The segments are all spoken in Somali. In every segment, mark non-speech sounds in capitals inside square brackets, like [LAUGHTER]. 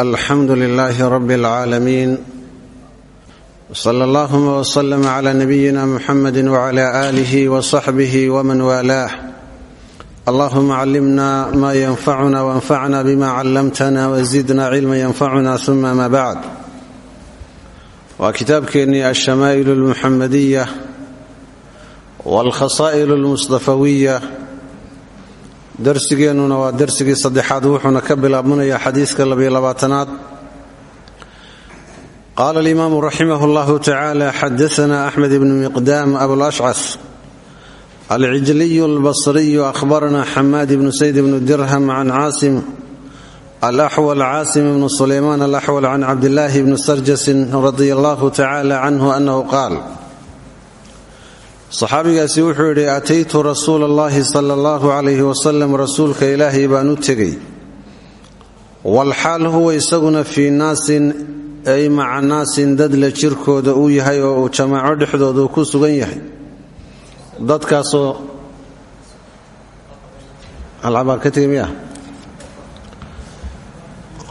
alxamdu lilaahi rabi اlcaalamiin wsala allahuma wslama cla nabiyina muxamedi wcla aalihi wsaxbihi wman waalaah allahuma callimna ma yanfacuna wanfacna bima callamtana wzidna cilma yanfacuna uma ma bacd waa kitaabkeennii alshamaa'il اlmuxamadiya wاlkhasaa'il اlmusdafawiya darsigeennuna waa darsigii saddexaad. Wuxuuna ka bilaabmanayaa xadiiska labayolabaatanaad qaala alimaamu raximah اllahu tacaala xadaana axmed ibnu miqdaam abulashcas alcijliyu albasriyu ahbarana xamaad ibnu sayd ibnu dirham can caasim alaxwal caasim ibnu sulaymaan alaxwal can cabdillaahi bni sarjasin radia allahu tacala canhu annahu qaal saxaabigaasi wuxuu yidhi ataytu rasuula allahi sala allahu calayhi wasalam rasuulka ilaahay baan u tegey. Walxaal huwa isaguna fii naasin ay maca naasin dad la jirkooda uu yahay oo uu jamaaco dhexdooda uu ku sugan yahay. Dadkaasoo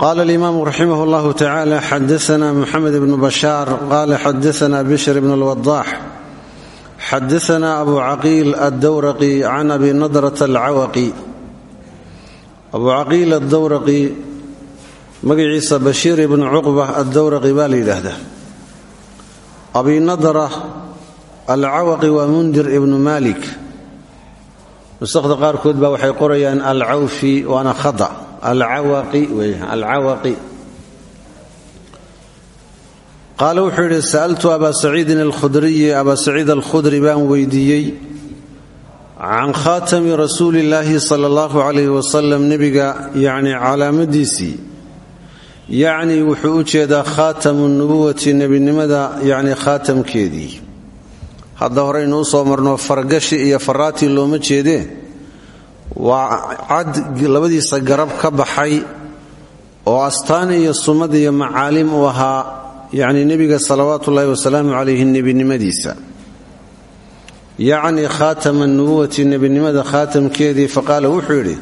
qaala alimaamu raximah llahu tacaala xadaana muxamed ibnu bashaar qaala xadaana bishr ibn lwadaax xadaana abu caqiil addawraqi can abi nadrat alcawaqi abu caqiil addawraqi magaciisa bashiir ibnu cuqba addawraqi baa la yidhaahdaa abi nadra alcawaqi waa mundir ibnu malik nusakda qaarkood baa waxay qorayaan alcawfi waana khada alcawaqi qaale wuxuu yidhi sa'altu abaa saciidin alkhudriyi. Abaa saciid alkhudri baan weydiiyey can khaatami rasuuli illaahi sala allahu calayhi wasalam nebiga yacni calaamadiisii yacni wuxuu u jeedaa khaatamu nubuwati nebinimada yacni khaatamkeedii. Hadda horeynu u soo marno fargashi iyo faraati looma jeedee waa cad labadiisa garab ka baxay oo astaan iyo sunnad iyo macaalim u ahaa yacni nebiga salawaatu ullaahi wasalaamu calayhi nebinimadiisa. Yacni khaatama nubuwati nebinimada khaatamkeedii faqaala wuxuu yidhi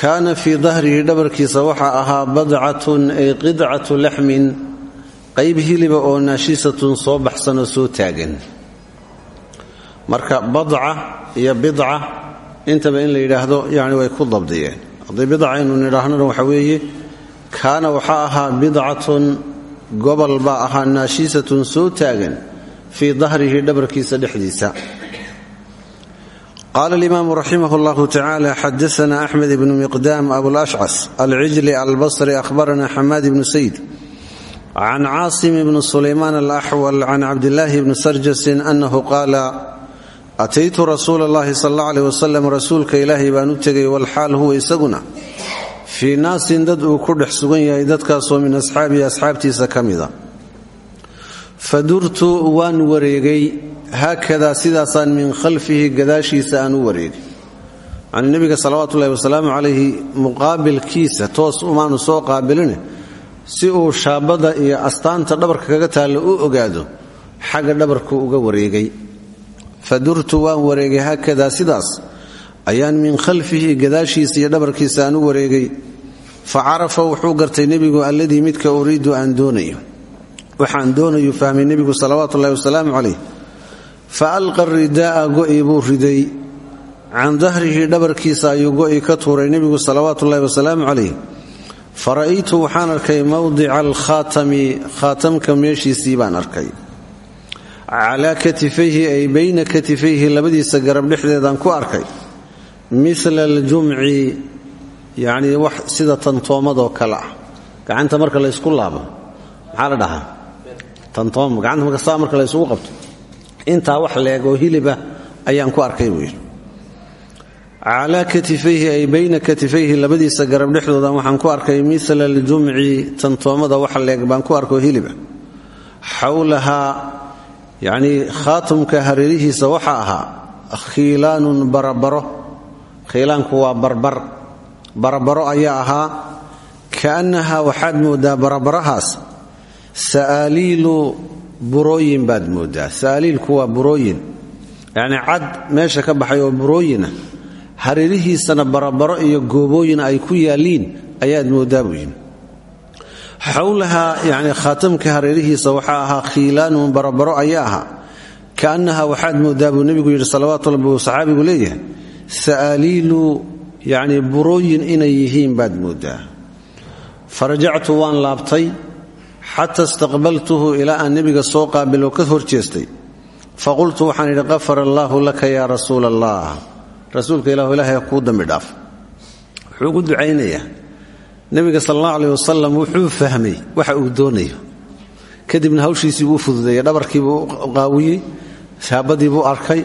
kaana fii dahrihi dhabarkiisa waxaa ahaa badcatun ay qidcatu laxmin qayb hiliba oo naashisatun soo baxsan oo soo taagan. Marka badca iyo bidca intaba in la yidhaahdo yani way ku dabdiyeen haddii bidca aynu nidhaahnona waxa weeye kaana waxaa ahaa bidcatun gobol baa ahaa naashisatun soo taagan fii dahrihi dhabarkiisa dhexdiisa. Qaala alimaamu raximah llahu tacaala xadaana axmed ibnu miqdaam abulashcas alcijli albasri ahbarana xamaad ibnu sayd can caasim ibni sulaymaan alaxwal can cabdillaahi bni sarjasin annahu qaala ataytu rasuula allahi sal alla aleh wasalam rasuulka ilaahay baan u tegay walxaal huwa isaguna fii naasin dad uu ku dhex sugan yahay dadkaasoo min asxaabihi asxaabtiisa ka mida fadurtu waan wareegay haakadaa sidaasaan min khalfihi gadaashiisa aan u wareegay. Yacnii nebiga salawaatuullahi wasalaamu calayhi muqaabilkiisa toos umaanu soo qaabiline si uu shaabada iyo astaanta dhabarka kaga taallo u ogaado xagga dhabarku uga wareegay. Fadurtu waan wareegay haakadaa sidaas ayaan min khalfihi gadaashiisa dhabarkiisa aan u wareegay. Fa carafa wuxuu gartay nebigu alladii midka uriidu aan doonayo. Waxaan doonayu fahmay nebigu salawaatuullahi wasalaamu calayh. Fa alqa ridaa'a go'i buu riday. Can dahrihi dhabarkiisa ayuu go'i ka tuuray nebigu salawaatuullahi wasalaamu calayh. Waxaan arkay mawdica alkhaatami khaatamka meeshiisii baan arkay. Calaa katifayhi ay bayna katifayhi labadiisa garab dhexdeedaan ku arkay mila aljumci yacnii wax sida tantoomadoo kale ah. Gacanta marka laysku laabo maxaa la dhahaa? Tantooma gacanta marka saa marka laysugu qabto. Intaa wax leeg oo hilibah ayaan ku arkay buu yidhi. Calaa ay bayna katifayhi labadiisa garab dhexdoodan waxaan ku arkay mila aljumci tantoomada wax leeg baan ku arkoo hiliba. Xawlahaa yacnii khaatumka hareerihiisa waxaa ahaa khiilaanun barabaro khiilaanku waa barbar. Barabaro ayaa ahaa kaannahaa waxaad mooddaa barabarahaas. Sa'aaliilu burooyin baad mooddaa sa'aaliilku waa burooyin. Yacnii cad meesha ka baxay oo burooyina hareerihiisana barabaro iyo goobooyin ay ku yaalliin ayaad mooddaa buu yidhi. Xowlaha yani khaatamka hareerihiisa waxaa ahaa khiilaanun barabaro ayaa ahaa. Kaannaha waxaad moodaa buu nebigu yidhi salawaatu rabbi uu leeyahay sa'aaliilu yani burooyin inay yihiin baad moodaa farajactu waan laabtay xata istaqbaltuhu ilaa aan nebiga soo qaabilo ka hor jeestay faqultu waxaan idhi qafara allaahu laka yaa rasuula allah rasuulka ilahu ilaahay kuu dambi dhaaf wuxuu ugu ducaynayaa nebiga sal allahu aleh wuxuu fahmay waxa uu doonayo kadibna hawshiisii buu fududeeyey dhabarkiibuu qaawiyey shaabadiibuu arkay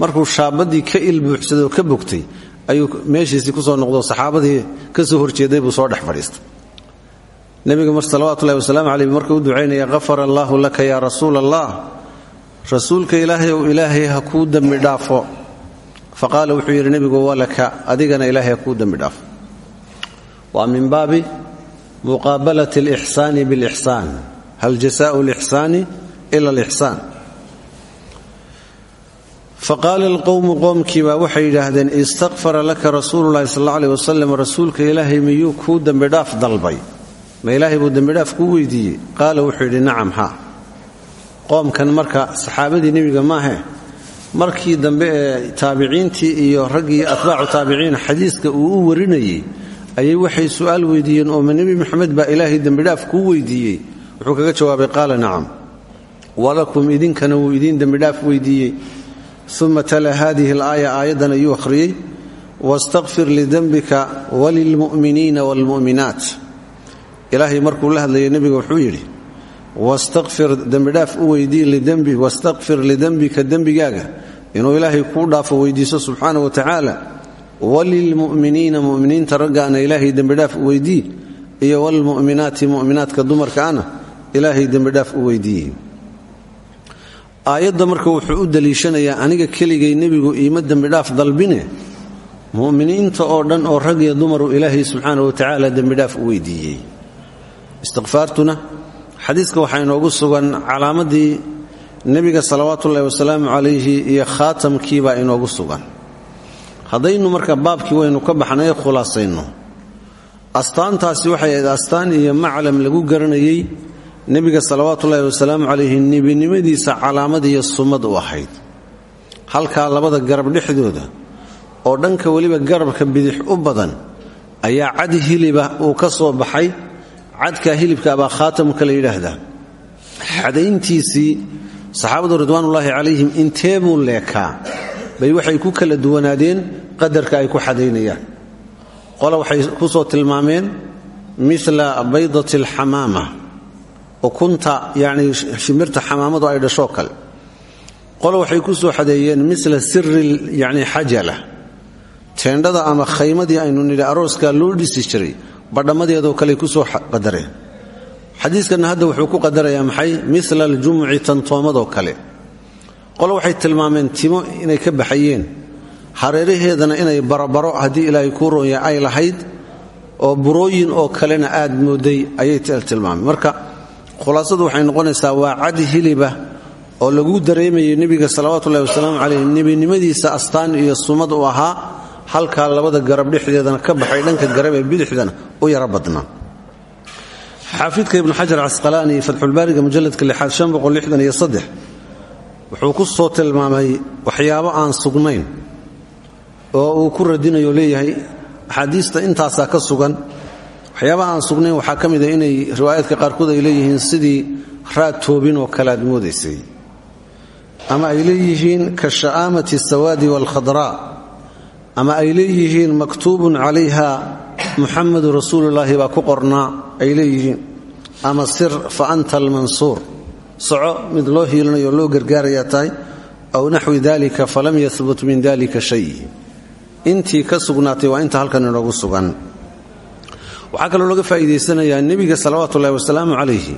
markuu shaabadii ka ilbuuxsaday oo ka bogtay ayuu meeshiisii ku soo noqdo saxaabadii ka soo horjeeday buu soo dhex fadhiistay. Nebiga mar salawatullahi wasalaamu caleyh markuu u ducaynaya qafara laka yaa rasuula allah rasuulka ilaahay ou ilaahay ha kuu dembi dhaafo. Fa wuxuu yidhi nebigu walaka adigana ilaahay ha kuu dhaafo. Waa min baabi muqaabalati alixsaani bilixsaan. Hal jasaau lixsaani ila alixsaan faqaala alqowmu qoomkiibaa waxay yidhaahdeen istakfara laka rasuululahi sal alla aleh wasalam rasuulka ilaahay miyuu kuu dembidhaaf dalbay ma ilaahay buu dembidhaaf kuu weydiiyey qaala wuxuu yidhi nacam haa qoomkan marka saxaabadii nebiga maahe markii dambe taabiciintii iyo raggii atbaacu taabiciin xadiiska uu u warinayey ayay waxay su'aal weydiiyeen oo ma nebi moxamed baa ilaahay dembidhaaf kuu weydiiyey wuxuu kaga jawaabay qaala nacam walakum idinkana wuu idiin dembidhaaf weydiiyey uma tala hadihi alaaya aayaddan ayuu akhriyey wastakfir lidembika walilmu'miniina waalmu'minaat ilaahay markuu la hadlayay nebiga wuxuu yidhi wastakfir dembidhaaf u weydii lidembi wastakfir lidembika dembigaaga. Inuu ilaahay kuu dhaafo weydiiso subxaana wa tacaala walilmu'miniina mu'miniinta raggaana ilaahay dembidhaaf u weydii iyo walmu'minaati mu'minaadka dumarkaana ilaahay dembidhaaf u weydiiye aayadda marka wuxuu u daliishanayaa aniga keligay nebigu iima dembidhaaf dalbine mu'miniinta oo dhan oo rag iyo dumaru ilaahay subxaana wa tacaala dembidhaaf u weydiiyey. Istikfaartuna xadiiska waxaa inoogu sugan calaamadii nebiga salawaatuullahi wasalaamu calayhi iyo khaatamkiibaa inoogu sugan. Haddaynu marka baabkii waynu ka baxnay khulaasayno astaantaasi waxay ahayd astaan iyo maclam lagu garanayey nebiga salawaatuullaahi wasalaamu calayhi nebinimadiisa calaamad iyo sumad u ahayd. Halkaa labada garab dhexdooda oo dhanka weliba garabka bidix u badan ayaa cad hiliba uu ka soo baxay. Cadkaa hilibka baa khaatamka la yidhaahdaa. Xadayntiisii saxaabadu ridwaanullaahi calayhim intee buu leekaa? Bay waxay ku kala duwanaadeen qadarka ay ku xadaynayaan. Qole waxay ku soo tilmaameen mila baydati alxamaama ukunta yacni shimirta xamaamadu ay dhashoo kale. Qole waxay ku soo xadeeyeen mila siri yacni xajala. Teendhada ama khaymadii aynu nidhi arooskaa loo dhisi jiray badhammadeedoo kale ku soo qadareen. Xadiiskanna hadda wuxuu ku qadarayaa maxay? Mila aljumuci tantoomadoo kale. Qole waxay tilmaameen timo inay ka baxayeen. Hareeraheedana inay barabaro haddii ilaahay kuu roonya ay lahayd oo burooyin oo kalena aad mooday ayay tilmaameen. Marka khulaasadu waxay noqonaysaa waa cadi hiliba oo lagu dareemayay nebiga salawaatuullahi wasalaamu caleyh nebinimadiisa astaan iyo sumad u ahaa halkaa labada garab dhexdeedana ka baxay dhanka garab ee bidixdana u yaro badnaa. Xaafidka ibnu xajar casqalaani fatxulbaariga mujaladka lixaad wuxuu ku soo tilmaamay waxyaabo aan sugnayn oo uu ku radinayo leeyahay axaadiista intaasaa ka sugan waxyaaba aan sugnayn waxaa ka mida inay riwaayaadka qaarkood ay leeyihiin sidii raad toobin oo kale aad moodaysay. Ama ay leeyihiin ka sha'aamati asawaadi waalkhadraa ama ay leeyihiin maktuubun calayha muxamadu rasuulullaahi baa ku qornaa ay leeyihiin. Ama sir fa anta almansuur. Soco mid loo hiilinayo loo gargaarayaa tahay aw naxwi dalika falam yahbut min dalika shay. Intii ka sugnaatay waa inta halkan inoogu sugan waxaa kaloo laga faa'iidaysanayaa nebiga salawaatuullahi wasalaamu calayhi.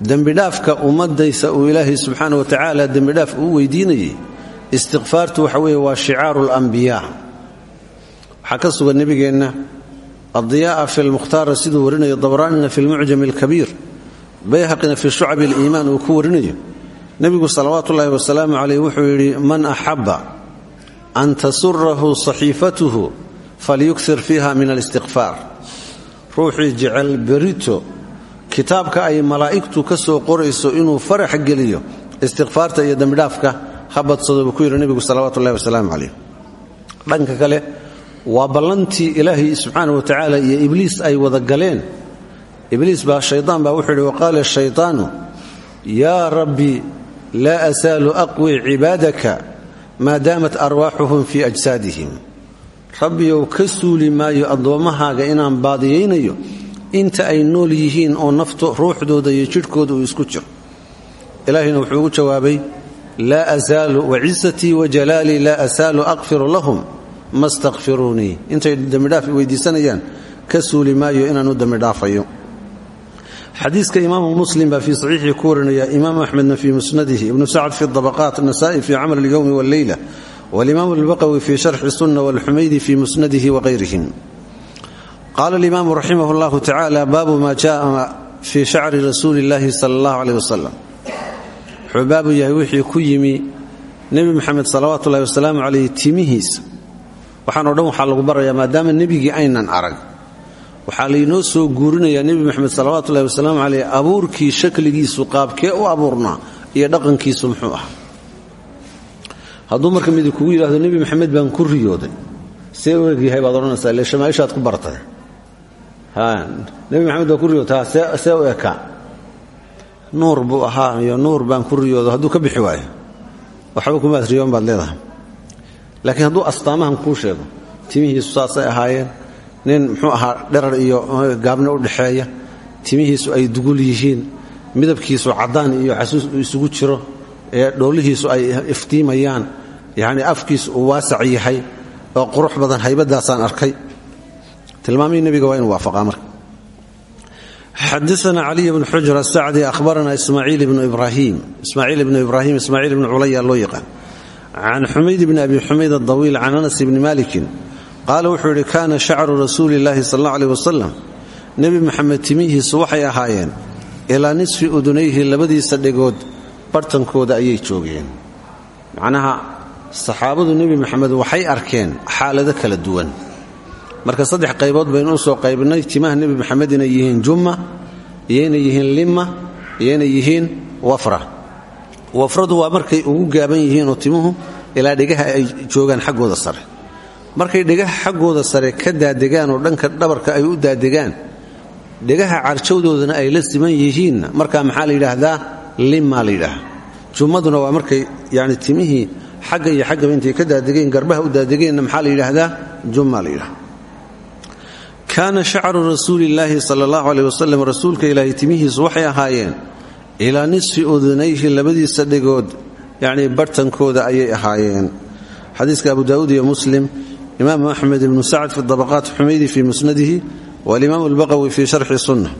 Dembidhaafka ummadaysa uu ilaahay subxaana wa tacaala dembidhaaf uu weydiinayay istikfaartu waxa weeye waa shicaaru alambiyaa waxaa ka sugan nebigeenna addiya'a fi lmukhtaara siduu warinayo dabraanina fi lmucjam bayhaqina fi shucabi aliimaan uu ku warinayo. Nebigu salawaatuullaahi wasalaamu calayh wuxuu yidhi man axabba an tasurahu saxiifatuhu falyuksir fiiha min alistikfaar ruuxii jecel berito kitaabka ay malaa'igtu ka soo qorayso inuu farax geliyo istikfaarta iyo dembidhaafka ha badsado buu ku yidhi nebigu salawatullahi wasalaamu calayh. Dhanka kale waa ballantii ilaahay subxaana wa tacaala iyo ibliis ay wada galeen. Ibliis baa shaydaan baa wuxuu yidhi waqaala shaytaanu yaa rabbi laa asaalu aqwi cibaadaka maa daamat arwaaxuhum fii ajsaadihim rabbiyow ka suuli maayo addoommahaaga inaan baadiyaynayo inta ay nool yihiin oo naftu ruuxdooda iyo jidhkooda isku jiro. Ilaahayna wuxuu ugu jawaabay laa asaalu wacisatii wajalaalii laa asaalu aqfiru lahum ma stakfiruunii intay dembidhaaf weydiisanayaan ka suuli maayo inaan u dembidhaafayo xadiiska imaamu muslim baa fii saxiixii ku imaamu axmedna fii musnadihi ibnu sacd fi dabaqaat nasa'i fii camal اlyowmi wاlleyla walimaam albaqawi fi sharxi sunna walxumaydi fi musnadihi waqayrihim qaala alimaamu raximah llahu tacaala baabu maa jaaa fii shacri rasuuli llahi sala allahu aleyh wasalam wuxuu baabu yahay wixii ku yimi nebi maxamed salawaatu ullahi wasalaamu caleyh timihiisa waxaanoo dhan waxaa lagu barayaa maadaama nebigii aynan arag waxaa laynoo soo guurinayaa nebi maxamed salawaatu ullahi wasalaamu caleyh abuurkii shakligiisu qaabkee u abuurnaa iyo dhaqankiisu muxuu ah hadduu marka midi kugu yidhahdo nebi moxamed baan ku riyooday. See u egyahay baad odhanaysaa ile shamaaishaad ku bartay. Nebi moxamed baa ku riyootaa see u ekaa buu ahaa iyo nuur baan ku riyoodo hadduu ka bixi waayo waxba kumaad riyoon baad leedahay. Laakiin hadduu astaamahan kuu sheego timihiisu saasay ahaayeen. Nin muxuu ahaa dherar iyo gaabne u dhexeeya timihiisu ay dugul yihiin. Midabkiisu caddaan iyo xasuus uu isugu jiro. Ee dhoolihiisu ay iftiimayaan yacnii afkiisu uu waasac yahay oo qurux badan haybadaasaan arkay. Tilmaamihii nebiga waa inuu waafaqaa marka. Xadaana caliy bn xujr asacdi ahbarana ismaaciil ibnu ibrahim ismaaciil ibnu ibrahim ismaaciil ibnu culaya loo yaqaan. Can xumayd bni abi xumayd adawiil can anas bni malikin qaala wuxuu yidhi kaana shacru rasuuli illaahi sal alla aleh wasalam nebi maxamed timihiisu waxay ahaayeen ilaa nisfi udunayhi labadiisa dhegood barhtankooda ayay joogeen saxaabadu nebi maxamed waxay arkeen xaalado kala duwan. Marka saddex qaybood baynu soo qaybnay timaha nebi maxamed inay yihiin jumma iyo yihiin limma iyo yihiin wafra. Wafradu waa markay ugu gaaban yihiinoo timuhu ilaa dhegaha ay joogaan xaggooda sare. Markay dhegaha xaggooda sare ka daadegaan oo dhanka dhabarka ay u daadegaan dhegaha carjawdoodana ay la siman yihiinna markaa maxaa la yidhaahdaa? Limma la yidhaaha jummaduna waa markay yani timihii xagga iyo xaggaba intay ka daadegeen garbaha u daadegeenna maxaa la yidhaahdaa? Jumma la yidhaha kaana shacru rasuulillaahi sala allahu rasuulka ilaahay timihiisu waxay ahaayeen ilaa nisfi udunayhi labadiisa dhegood yacnii barhtankooda ayay ahaayeen. Xadiiska abu daawuud iyo muslim imaamu axmed ibnu sacd fi dabaqaat xumaydi fii musnadihi waalimaam albaqawi fii sharxi sunna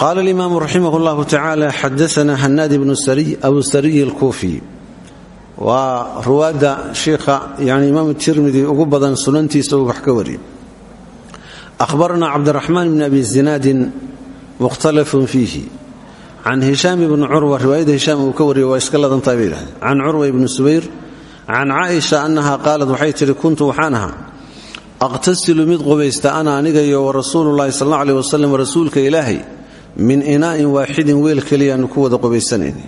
qaala alimaamu raximah llahu tacaala xadaana hanaad ibnu abu sariyi alkuufi waa ruwaadda shiikha yani imaamu tirmidi ugu badan sunantiisa uu wax ka wariyey ahbarana cabdiraxmaan bni abi zinaadin mukhtalafun fiihi can hishaam ibni curwa riwaayadda hishaam uu ka wariyey waa iska ladantahay bay yidhahdeen can curwa ibni subayr can caaisha annaha qaalad waxay tidhi kuntu waxaan ahaa aqhtasilu mid qubaysta ana aniga iyo wa rasuulka ilaahay min inaa'in waaxidin weel keliyaannu ku wada qubaysanayna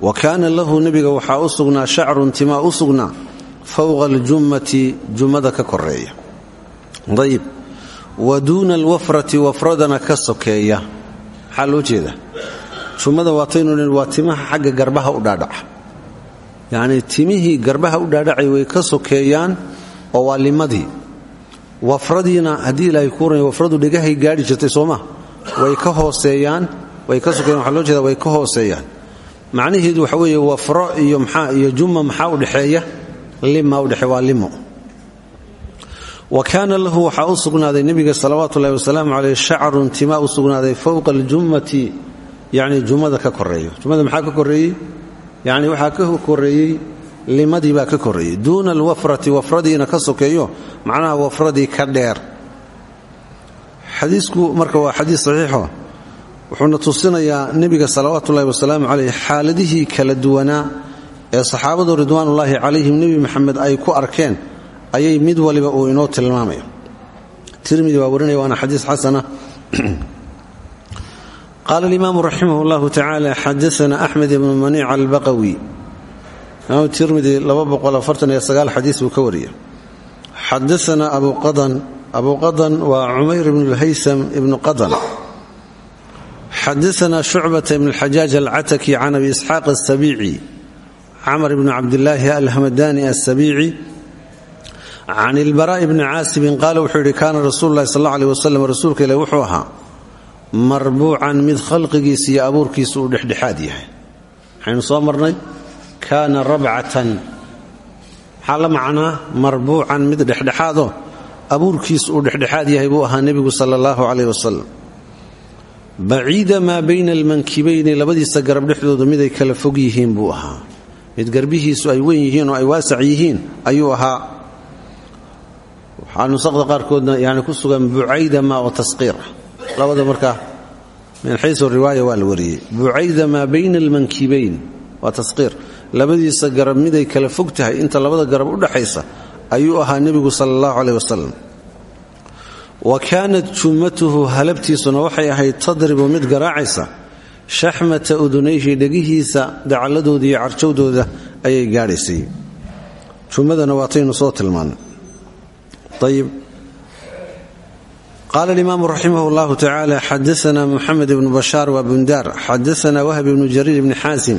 wa kaana lahu nebiga waxaa u sugnaa shacrun timaa u sugnaa fowqa aljummati jummada ka koreeya ayib wa duuna alwafrati wafradana ka sokeeya. Maxaa loo jeedaa? Jummada waataynu waa timaha xagga garbaha u dhaadhaca yacnii timihii garbaha u dhaadhacay way ka sokeeyaan oo waa limadii. Wafradiina haddii ilaahay kuuran wafradu dhegahay gaadhi jirtay sooma way ka hooseeyaan way ka sokeeyaan waxaa loo jeeda way ka hooseeyaan. Macnaheedu waxa weeye wafro iyo maxaa iyo jumma maxaa u dhexeeya? Lima udhexe waa limo. Wa kaana lahu waxaa u sugnaaday nebiga salawaatu ullahi wasalaamu caleyh shacrun timaa u sugnaaday fowqa aljummati yacni jummada ka koreeyo jummada maxaa ka koreeyey yacni waxaa ka koreeyey limadii baa ka koreeyey duuna alwafrati wafradiina ka sokeeyo macnaha wafradii ka dheer xadiisku marka waa xadiis saxiixo wuxuuna tusinayaa nebiga salawaatu ullahi wasalaamu caleyh xaaladihii kala duwanaa ee saxaabadu ridwaanullaahi calayhim nebi maxamed ay ku arkeen ayay mid waliba uu inoo tilmaamaya tirmidi waa warinaya waana xadiis xasana. [CLEARS THROAT] Qaala alimaamu raximah اllahu tacaala xadaana axmed ibnu maniic albaqawi. Imaam tirmidi xadiis buu ka wariya xadaana abu qadan abu qadan waa cumayr ibn lhaysam ibnu qadan. Xadaana shucbata ibn اlxajaaj alcataki can abi isxaaq asabiici camr ibn cabdilaahi alhamadani asabiici can ilbaraa'i bni caasibin qaala wuxuu yidhi kaana rasuulu lahi sal aleh wasalam rasuulka ilahi wuxuu ahaa marbuucan mid khalqigiisa iyo abuurkiisa uu dhexdhexaad yahay. Waxaynu soo marnay kaana rabcatan maxaa la macnaa? Marbuucan mid dhexdhexaadoo abuurkiisa uu dhexdhexaad yahay buu ahaa nebigu sala allahu caleyh wasalam baciida maa bayna almankibayni labadiisa garab dhexdooda miday kala fog yihiin buu ahaa. Mid garbihiisu ay weyn yihiin oo ay waasac yihiin ayuu ahaa. Waxaa nusaqda qaarkoodna yani ku sugan bucaydama oo tasqiir labada markaa min xaysu riwaaya waa la wariyey. Bucayda maa bayna almankibayn waa tasqiir labadiisa garab miday kala fog tahay. Inta labada garab u dhaxaysa ayuu ahaa nebigu sala allahu caleyh wasalam wa kaanat jummatuhu halabtiisuna waxay ahayd tadribu mid garaacaysa shaxmata udunayhi dhegihiisa dacalladooda iyo carjowdooda ayay gaadhaysay jummadana waataynu soo tilmaannay. Ayib qaala alimaamu raximah اllahu tacaala xadaana muxamed ibnu bashaar waa bundaar xadaana wahb ibnu jariir ibni xaasim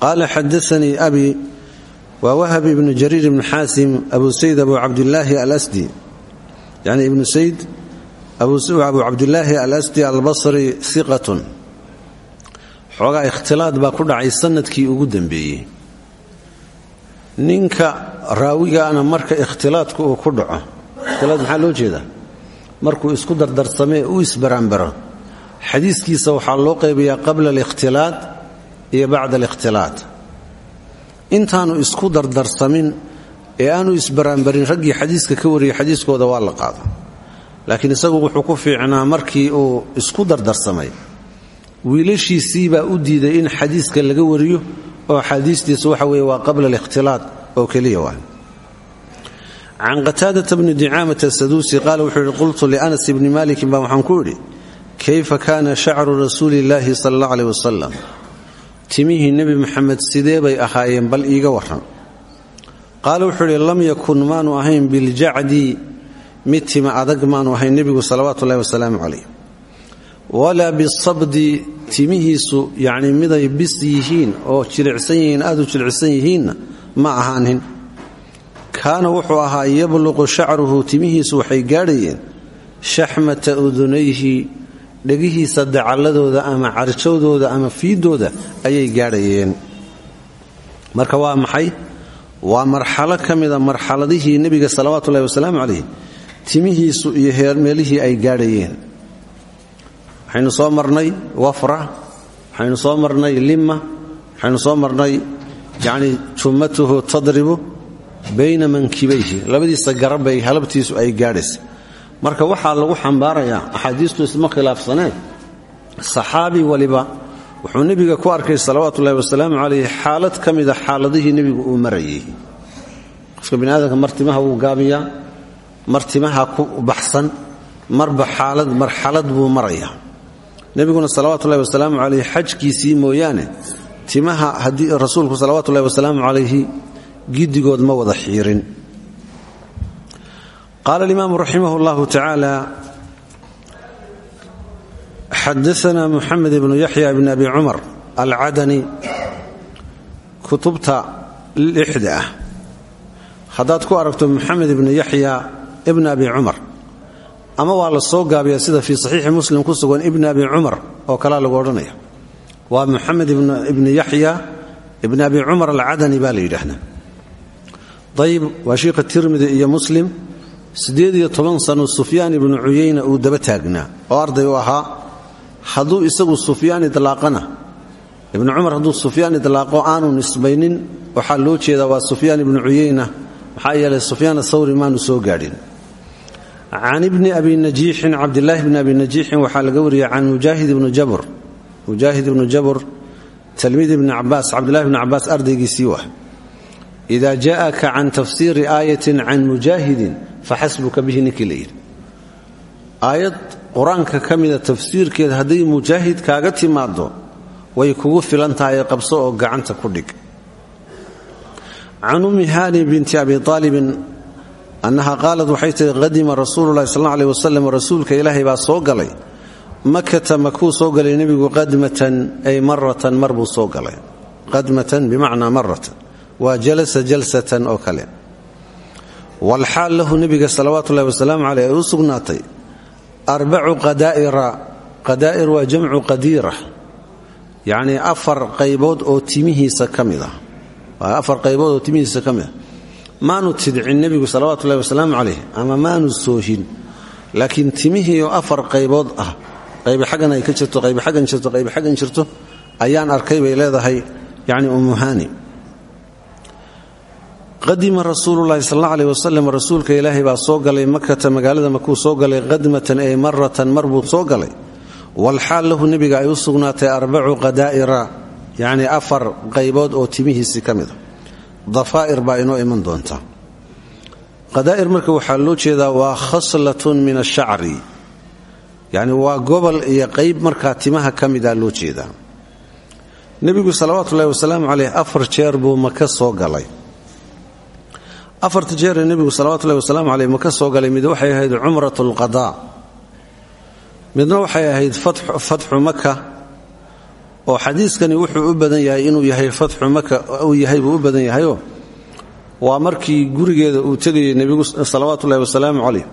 qaala xadaanii abi waa wahb ibnu jariir ibni xaasim abu sayd abu cabdilaahi alasdi. Yani ibnu sayd abu cabdilaahi alasdi albasri iqatun xoogaa ikhtilaad baa ku dhacay sannadkii ugu dambeeyey. Ninka raawigaana marka ikhtilaadku uu ku dhaco ikhtilaad maxaa loo jeedaa? Markuu isku dardarsamee u isbaraanbaro xadiiskiisa waxaa loo qaybayaa qabla alikhtilaad iyo bacda alikhtilaad intaanu isku dardarsamin ee aanu isbaraanbarin raggii xadiiska ka wariyey xadiiskooda waa la qaada laakiin isagu wuxuu ku fiicnaa markii uu isku dardarsamay. Wiilashiisiibaa u diiday in xadiiska laga wariyo oo axaadiistiisa waxa weeye waa qabla alikhtilaad oo keliya waa. Can qataadata bni dicaamata saduusi qaala wuxuu yidhi qultu lianas ibni malikin baa waxaan ku idhi kayfa kaana shacru rasuuli illaahi sala allah aleh wasalam timihii nebi maxamed sidee bay ahaayeen? Bal iiga waran qaala wuxuu idhi lam yakun maanu ahayn biljacdi mid tima adag maanu ahayn nebigu salawaatu ullahi wasalaamu calayh. Walaa bisabdi. Timihiisu yacni miday bis yihiin oo jilicsan yihiin aad u jilicsan yihiinna ma ahaanin. Kaana wuxuu ahaa yabluqu shacruhu. Timihiisu waxay gaadhayeen shaxmata udunayhi dhegihiisa dacalladooda ama carjowdooda ama fiidooda ayay gaadhayeen. Marka waa maxay? Waa marxalo ka mida marxaladihii nebiga salawaatu ullahi wasalaamu calayh timihiisu iyo meelihii ay gaadhayeen. Waxaynu soo marnay wafra waxaynu soo marnay lima waxaynu soo marnay yacni jummatuhu tadribu bayna mankibayhi. Labadiisa garabbay halabtiisu ay gaadhaysa marka waxaa lagu xambaarayaa axaadiistu isma khilaafsaneen saxaabi waliba wuxuu nebiga ku arkay salawaatu ullahi wasalaamu calayh xaalad ka mida xaaladihii nebigu uu marayay. Qofka bini aadamka mar timaha wuu gaabiyaa mar timaha ku baxsan marba marxalad buu marayaa. Nebiguna salawaatu ullahi wasalaamu calayh xajkiisii mooyaane timaha rasuulku salawaatu ullahi wasalaamu calayhi giddigood ma wada xiirin qaala alimaamu raximah اllahu tacaala xadaana muxamed ibnu yaxya bn abi cumar alcadani kutubta lixda ah haddaad ku aragto muxamed ibnu yaxya ibn abi cumar ama waa la soo gaabiya sida fii saxiixi muslim ku sugan ibn abi cumar oo kalea lagu odhanaya waa muxamed ibnu yaxya ibn abi cumar alcadani baa la yidhaahdaa ayib waa shiikha tirmidi iyo muslim siddeed iyo toban sano sufyaan ibnu cuyayna uu daba taagnaa oo arday u ahaa hadduu isagu sufyaan idlaaqana ibnu cumar hadduu sufyaan idlaaqo aanu nisbaynin. Waxaa loo jeedaa waa sufyaan ibnu cuyayna maxaa yeelay sufyaan athawri maanu soo gaadhin. Can ibni abi najiixin cabdilaahi bni abi najiixin waxaa laga wariyey can mujaahid ibnu jabr mujaahid ibnu jabr talmiid ibni cabaas cabdillahi bni cabaas ardaygiisii wah idaa jaa'aka can tafsiiri aayatin can mujaahidin faxasbuka bihi ninkii la yidhi aayad qur'aanka ka tafsiirkeed hadday mujaahid kaaga timaaddo way kugu filan tahay qabso oo gacanta ku dhig can ummi binti abi aalibin annaha qaalad waxay tihi qadima rasuululahi sal aleh wasalam rasuulka ilaahay baa soo galay makata makuu soo galay nebigu qadmatan ay maratan mar buu soo galay qadmatan bimacnaa maratan waa jalasa jalsatan oo kale walxaal lahu nebiga salawaatu ullahi wasalaamu caleyh ay u sugnaatay arbacu qadaa'ira qadaa'ir waa jamcu qadiira yacnii afar qaybood oo timihiisa ka mid afar qaybood oo timihiisa ka mid ah maanu tidcin nebigu salawaatu ullahi wasalaamu calayh ama maanu soohin laakiin timihii oo afar qaybood ah qaybi xaggan ay ka jirto qaybi xaggan jirto qaybi xaggan jirto ayaan arkay bay leedahay yacni ummuhaani qadima rasuululahi sal alla aleh wasalam rasuulka ilaahay baa soo galay makata magaalada makuu soo galay qadmatan ay maratan mar buu soo galay. Walxaal lahu nebiga ay u sugnaatay arbacu qadaa'ira yacnii afar qaybood oo timihiisii ka mida dafaa'ir inoo iman doonta. Qadaa'ir marka waxaa loo jeedaa waa khaslatun min ashacri yacni waa gobol iyo qayb markaa timaha ka loo jeedaa. Nebigu salawaatuullahi wasalaamu caleyh afar jeer buu maka soo galay afarta jeeree nebigu salawatullahi wasalaamu caleyh maka soo galay mid waxay ahayd cumrat alqadaa midna waxay ahayd fatxu maka oo xadiiskani wuxuu u badan yahay inuu yahay fatxu maka uu yahay u badan yahayoo waa markii gurigeeda uu tegayay nebigu salawaatuullahi wasalaamu caleyh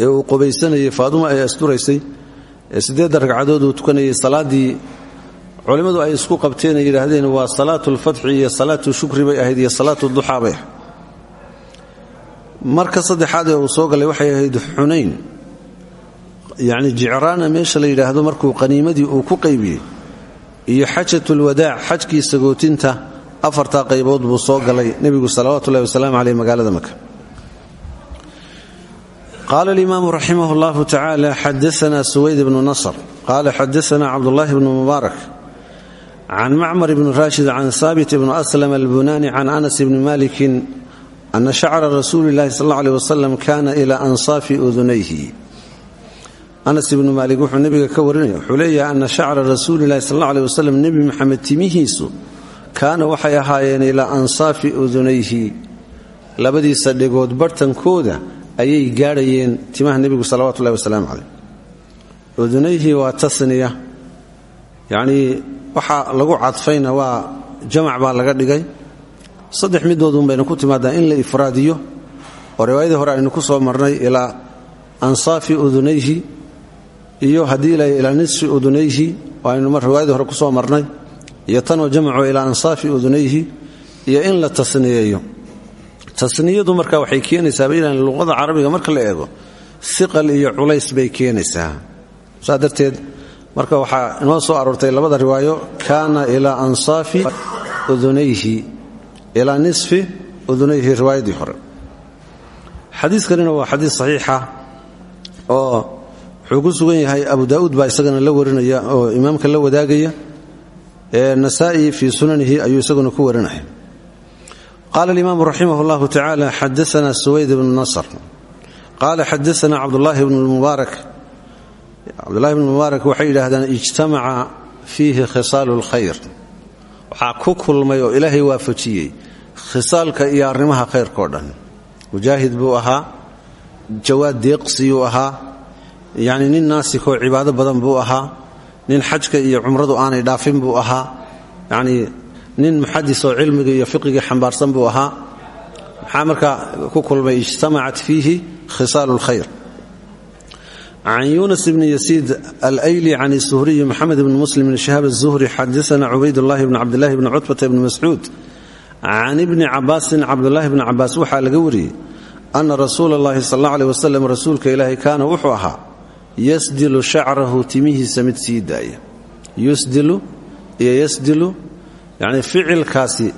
ee uu qubaysanayay faaduma ay asturaysay ee siddeedda ragcadood uu tukanayay salaaddii culimmadu ay isku qabteen ay yidhaahdeen waa salaatu lfatxi iyo salaatu shukri bay ahayd iyo salaatu duxaa bay ahayd marka saddexaad ee uu soo galay waxay ahayd xunayn. Yacni jicraana meesha la yidhaahdo markuu qaniimadii uu ku qaybiyey iyo xajatulwadaac xajkii sagootinta afartaa qaybood buu soo galay nebigu salawaatuullahi wasalaamu caleyh magaalada maka qaala alimaamu raximah llahu tacaala xadaana suwayd bnu nasr. Qaala xadaana cabdullaahi bnu mubaarak. Can macmar bni raashid can saabit bni aslam albunaani can anas bni malikin ana shacra rasuuli llahi sal alla aleh wasalam kana ilaa ansaafi anas ibnu maalik wuxuu nebiga ka warinaya wuxuu leeyahay ana shacra rasuulilahi sal alla aleh wasalam nebi timihiisu kaana waxay ahaayeen ilaa ansaafi udunayhi labadiisa dhegood barhtankooda ayay gaadhayeen timaha nebigu salawatu ullahi wasalaamu caleyh udunayhi waa tasniya yacnii waxaa lagu cadfayna waa jamac baa laga dhigay saddex midoodun bayna ku timaadaa in la ifraadiyo oo riwaayadii hore aynu ku soo marnay ilaa ansaafi udunayhi iyo haddii ila ilaa nisfi udunayhi aynu riwaayadii hore ku soo marnay iyo tanoo jamco ilaa ansaafi udunayhi iyo in la tasniyeeyo. Tasniyadu marka waxay keenaysaa baylan luqada carabiga marka la eego siqal iyo culays bay keenaysaa. Saa marka waxaa inoo soo aroortay labada riwaayo kaana ilaa ansaafi udunayhi ilaa nisfi udunayhi riwaayadii hore. Xadiiskanina waa xadiis saxiixa oo wuxuu sugan yahay abu daa'uud baa isagana la warinaya oo imaamka la wadaagaya ee nasaa'i fii sunanihi ayuu isaguna ku warinaya qaala alimaamu raximah اllahu tacaala xadaana suwayd bnu nasr. Qaala xadaana cabdullaahi bnu mubaarak cabdullahi bnu mubaarak waxay yidhaahdaan ijtamaca fiihi khisaalu اlkhayr waxaa ku kulmay oo ilaahay waafajiyey khisaalka iyo arrimaha khayrkao dhan. Mujaahid buu ahaa jawaad deeqsiyuu ahaa yacni nin naasikoo cibaado badan buu ahaa nin xajka iyo cumradu aanay dhaafin buu ahaa yacnii nin muxadisoo cilmiga iyo fiqiga xambaarsan buu ahaa. Maxaa markaa ku kulmay ijtamacat fiihi khisaalu اlkhayr can yunas bni yasiid alayli can suhriyi moxamed bni muslim bni shahaab aلzuhri xadana cubaydullahi bni cabdillahi bni cutbata bni mascuud can ibni cabaasin cabdulahi bni cabaas waxaa laga wariyey ana rasuula اllahi sal اllau aleh wasalam rasuulka ilaahi kaana wuxuu ahaa yasdilu shacrahu timihiisa mid sii daaya yusdilu iyo yasdilu yacni ficilkaasi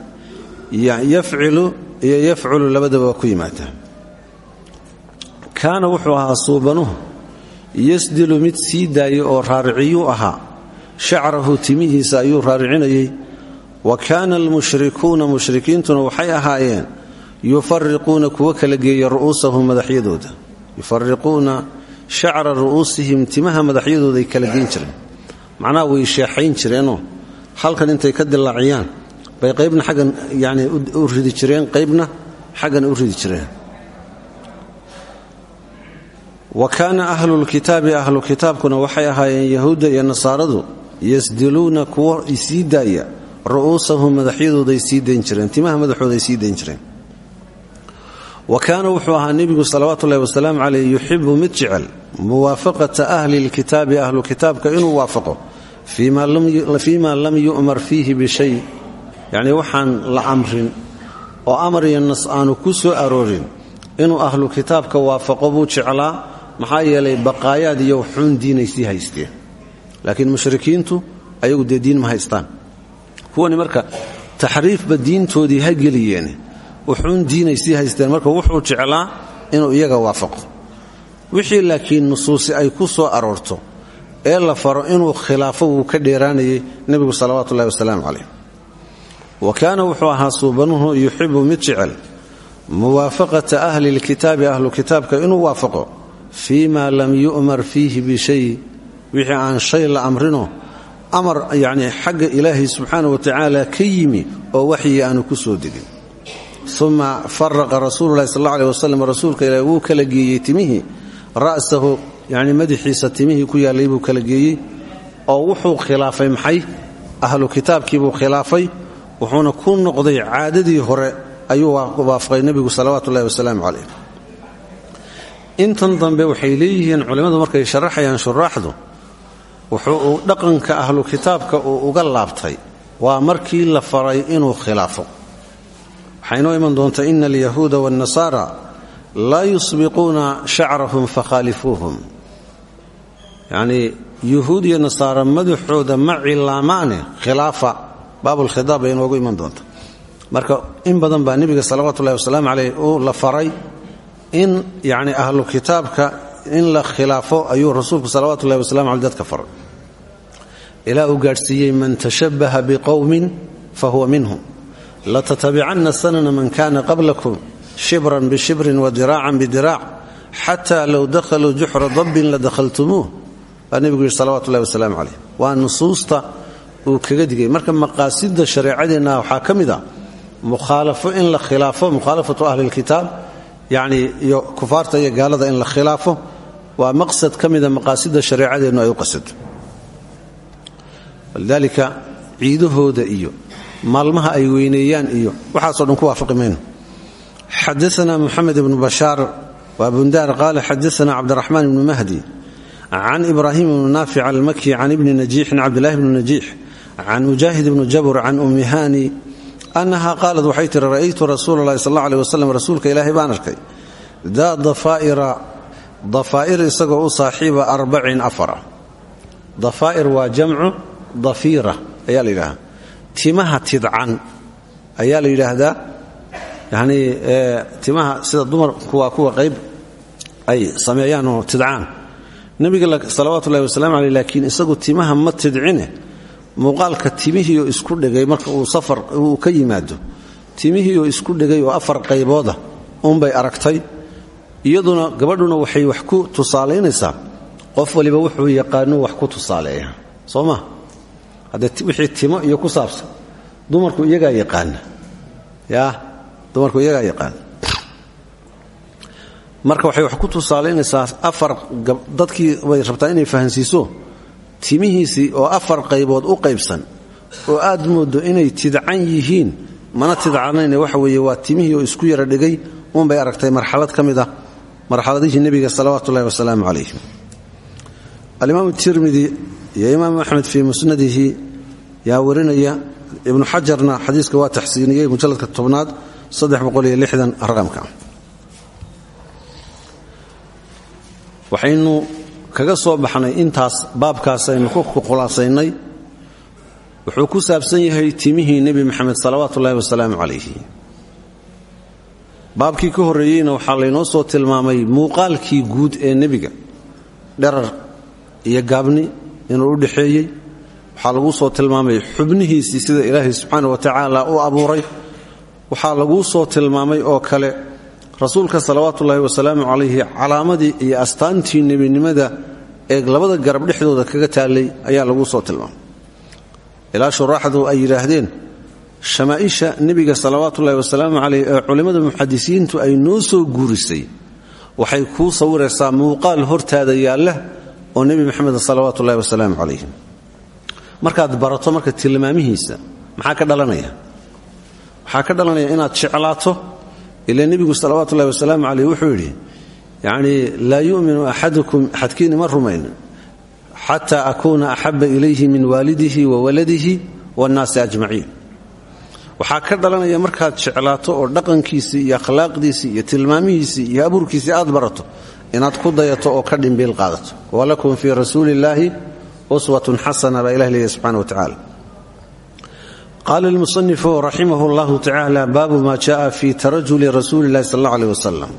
yafcilu iyo yafculu labadaba waa ku yimaadaa kaana wuxuu ahaa suubanuhu yasdilu mid sii daaya oo raariciyuu ahaa shacrahu timihiisa ayuu raaricinayey wa kaana almushrikuuna mushrikiintuna waxay ahaayeen yufariquuna kuwa kala geeya ru'uusahum madaxyadooda. Yufariquuna shacra ru'uusihim timaha madaxyadooday kala geen jireen. Macnaha way sheexayn jireenoo. Halkan intay ka dilaaciyaan bay qaybna xaggan yani u ridi jireen qaybna xaggan u ridi jireen. Wa kaana ahlulkitaabi ahlu kitaabkuna waxay ahaayeen yahuudda iyo nasaaradu yasdiluuna kuwa sii daaya ru'uusahum madaxyadooday sii dayn jireen timaha madaxooday sii dayn jireen. Wa kaana wuxuu ahaa nebigu salawaatu ullahi wasalaamu caleyh yuxibu mid jecel muwaafaqata ahli lkitaabi ahlu kitaabka inuu waafaqo fii ma lam yu'mar fiihi bishay yacnii waxaan la amrin oo amar iyo nas aanu ku soo aroorin inuu ahlu kitaabka waafaqo buu jeclaa maxaa yeelay baqaayaad iyo waxuun diinay haysteen laakiin mushrikiintu ayagu dee diin ma haystaan kuwani marka taxriifba diintoodii ha geliyeen wuxuun diinay sii haysteen marka wuxuu jeclaa inuu iyaga waafaqo. Wixii laakiin nusuusi ay ku soo aroorto ee la faro inuu khilaafo wuu ka dheeraanayay nebigu salawaatu ullahi wasalaamu calayh. Wa kaana wuxuu ahaa suubanuhu yuxibu mid jecel muwaafaqata ahli lkitaabi ahlu kitaabka inuu waafaqo fii ma lam yu'mar fiihi bishay wixii aan shay la amrino amar yacnii xagga ilaahay subxaana wa tacaala ka yimi oo waxyi aanu ku soo degin. Uma faraqa rasuululahi sal alla aleh wasalam rasuulka ilaahi wuu kala geeyey timihii ra'sahu yacnii madaxiisa timihii ku yaallay buu kala geeyey oo wuxuu khilaafay maxay? Ahlu kitaabkiibuu khilaafay wuxuuna ku noqday caadadii hore ayuu waafaqay nebigu salawaatu ullahi wasalaamu calayh intan dambe waxay leeyihiin culimmadu markay sharaxayaan shuraaxdu wuxuu uu dhaqanka ahlu kitaabka uu uga laabtay. Waa markii la faray inuu khilaafo. Waxaa inoo iman doonta ina alyahuuda waannasaara laa yusbiquuna shacrahum fakhaalifuuhum yacnii yuhuud iyo nasaara madaxooda ma cilaamaane khilaafa. Baabulkhidaab bay inoogu iman doonta. Marka in badan baa nebiga salawaatu ullahi wasalaamu caleyh uu la faray in yacni ahlu kitaabka in la khilaafo ayuu rasuulku salawatu ullahi wasalamu caleyh dadka faray. Ilaa uu gaadhsiiyey man tashabbaha biqowmin fahuwa minhum. Latatabicanna sanana man kana qablakum shibran bishibrin wadiraacan bidiraac xata low dakhaluu juxra dabbin ladakhaltumuuh baa nebigu yidhi salawatu ullahi wasalaamu caleyh. Waa nusuusta uu kaga digay. Marka maqaasida shareecadeenna waxaa ka mid a mukhaalafo in la khilaafo mukhaalafatu ahli lkitaab yacnii iyo iyo gaalada in la khilaafo waa maqsad ka mida maqaasida ay u qasado walidaalika ciidahooda iyo maalmaha ay weyneeyaan iyo waxaasoo dhan ku waafaqi mayno xadaana muxamed ibnu bashaar waa bundaar qaala xadaana cabdiraxmaan ibnu mahdi can ibraahim ibnu naafic almaki can ibni najiixin cabdilahi bni najiix can mujaahid ibnu jabr can ummi hani annaha qaalat waxay tihi ra'aytu rasuula allahi sal alla aleh wasalam rasuulka ilaahay baan arkay dafaa'ir isagoo u saaxiiba arbacin afara. Dafaa'ir waa jamcu dafiira ayaa la yidhaahdaa timaha tidcan ayaa la yidhaahdaa. Yanii timaha sida dumarku waa kuwa qayb ay sameeyaan oo tidcaan. Nebiga salawaatu ullahi wasalaamu caleyh laakiin isagu timaha ma tidcine. Muuqaalka timihiioo isku dhegay marka uu safar uu ka yimaado. Timihiioo isku dhegay oo afar qaybooda uunbay aragtay iyaduna gabadhuna waxay wax ku tusaalaynaysaa. Qof waliba wuxuu yaqaanu wax ku tusaaleeya. Soo ma? Haddee wixii timo iyo ku saabsan. Dumarku iyagaa yaqaana. Yaa dumarku iyagaa yaqaana. Marka waxay wax ku tusaalaynaysaa afar dadkii bay rabtaa inay fahansiiso. Timihiisii oo afar qaybood u qaybsan oo aad mooddo inay tidcan yihiin mana tidcanayne waxa weeye waa timihii oo isku yara dhigay. Uunbay aragtay marxalad ka mid ah marxaladihii nebiga salawaatu ullahi wasalaamu calayh alimaamu tirmidi iyo imaamu axmed fii musnadihi yaa warinaya ibnu xajarna xadiiska waa taxsiiniyey mujalladka tobnaad raqamka waxaynu kaga soo baxnay intaas baabkaasaynu ku khulaasaynay wuxuu ku saabsan yahay timihii nebi maxamed salawaatu ullahi wasalaamu calayhi baabkii ka horreeyeyna waxaa laynoo soo tilmaamay muuqaalkii guud ee nebiga. Dherar iyo gaabni inuu u dhexeeyey. Waxaa laguu soo tilmaamay xubnihiisii sida ilaahay subxaana wa tacaala u abuuray. Waxaa laguu soo tilmaamay oo kale rasuulka salawaatuullaahi wasalaamu calayhi calaamadii iyo astaantii nebinimada ee labada garab dhexdooda kaga taallay ayaa laguu soo tilmaamay. Ilaa shuraaxdu ay yidhaahdeen shamaaisha nebiga salawaatuullahi wasalaamu calayh ee culimmada muxadisiintu ay noo soo guurisay. Waxay kuu sawiraysaa muuqaal hortaada yaalla oo nebi maxamed salawaatuullahi wasalaamu calayh. Markaad barato marka tilmaamihiisa maxaa ka dhalanaya? Waxaa ka dhalanaya inaad jeclaato ila nebigu salawaatuullahi wasalaamu calayh wuxuu yidhi yacnii laa yu'minu axadukum axadkiini ma rumayn xataa akuuna ilayhi min waalidihi wa waladihi waannaasi ajmaciin waxaa ka dhalanaya markaad jeclaato oo dhaqankiisii iyo akhlaaqdiisii iyo tilmaamihiisii iyo abuurkiisii aad barato inaad ku dayato oo ka dhimbiil qaadato. Walakum fii rasuuli illaahi uswatun xasana baa ilah leeyahy subxana wa tacala qaala lmusanifu raximah llahu tacaala baabu maa jaءa fi tarajuli rasuuli illahi sal alla aleh wasalam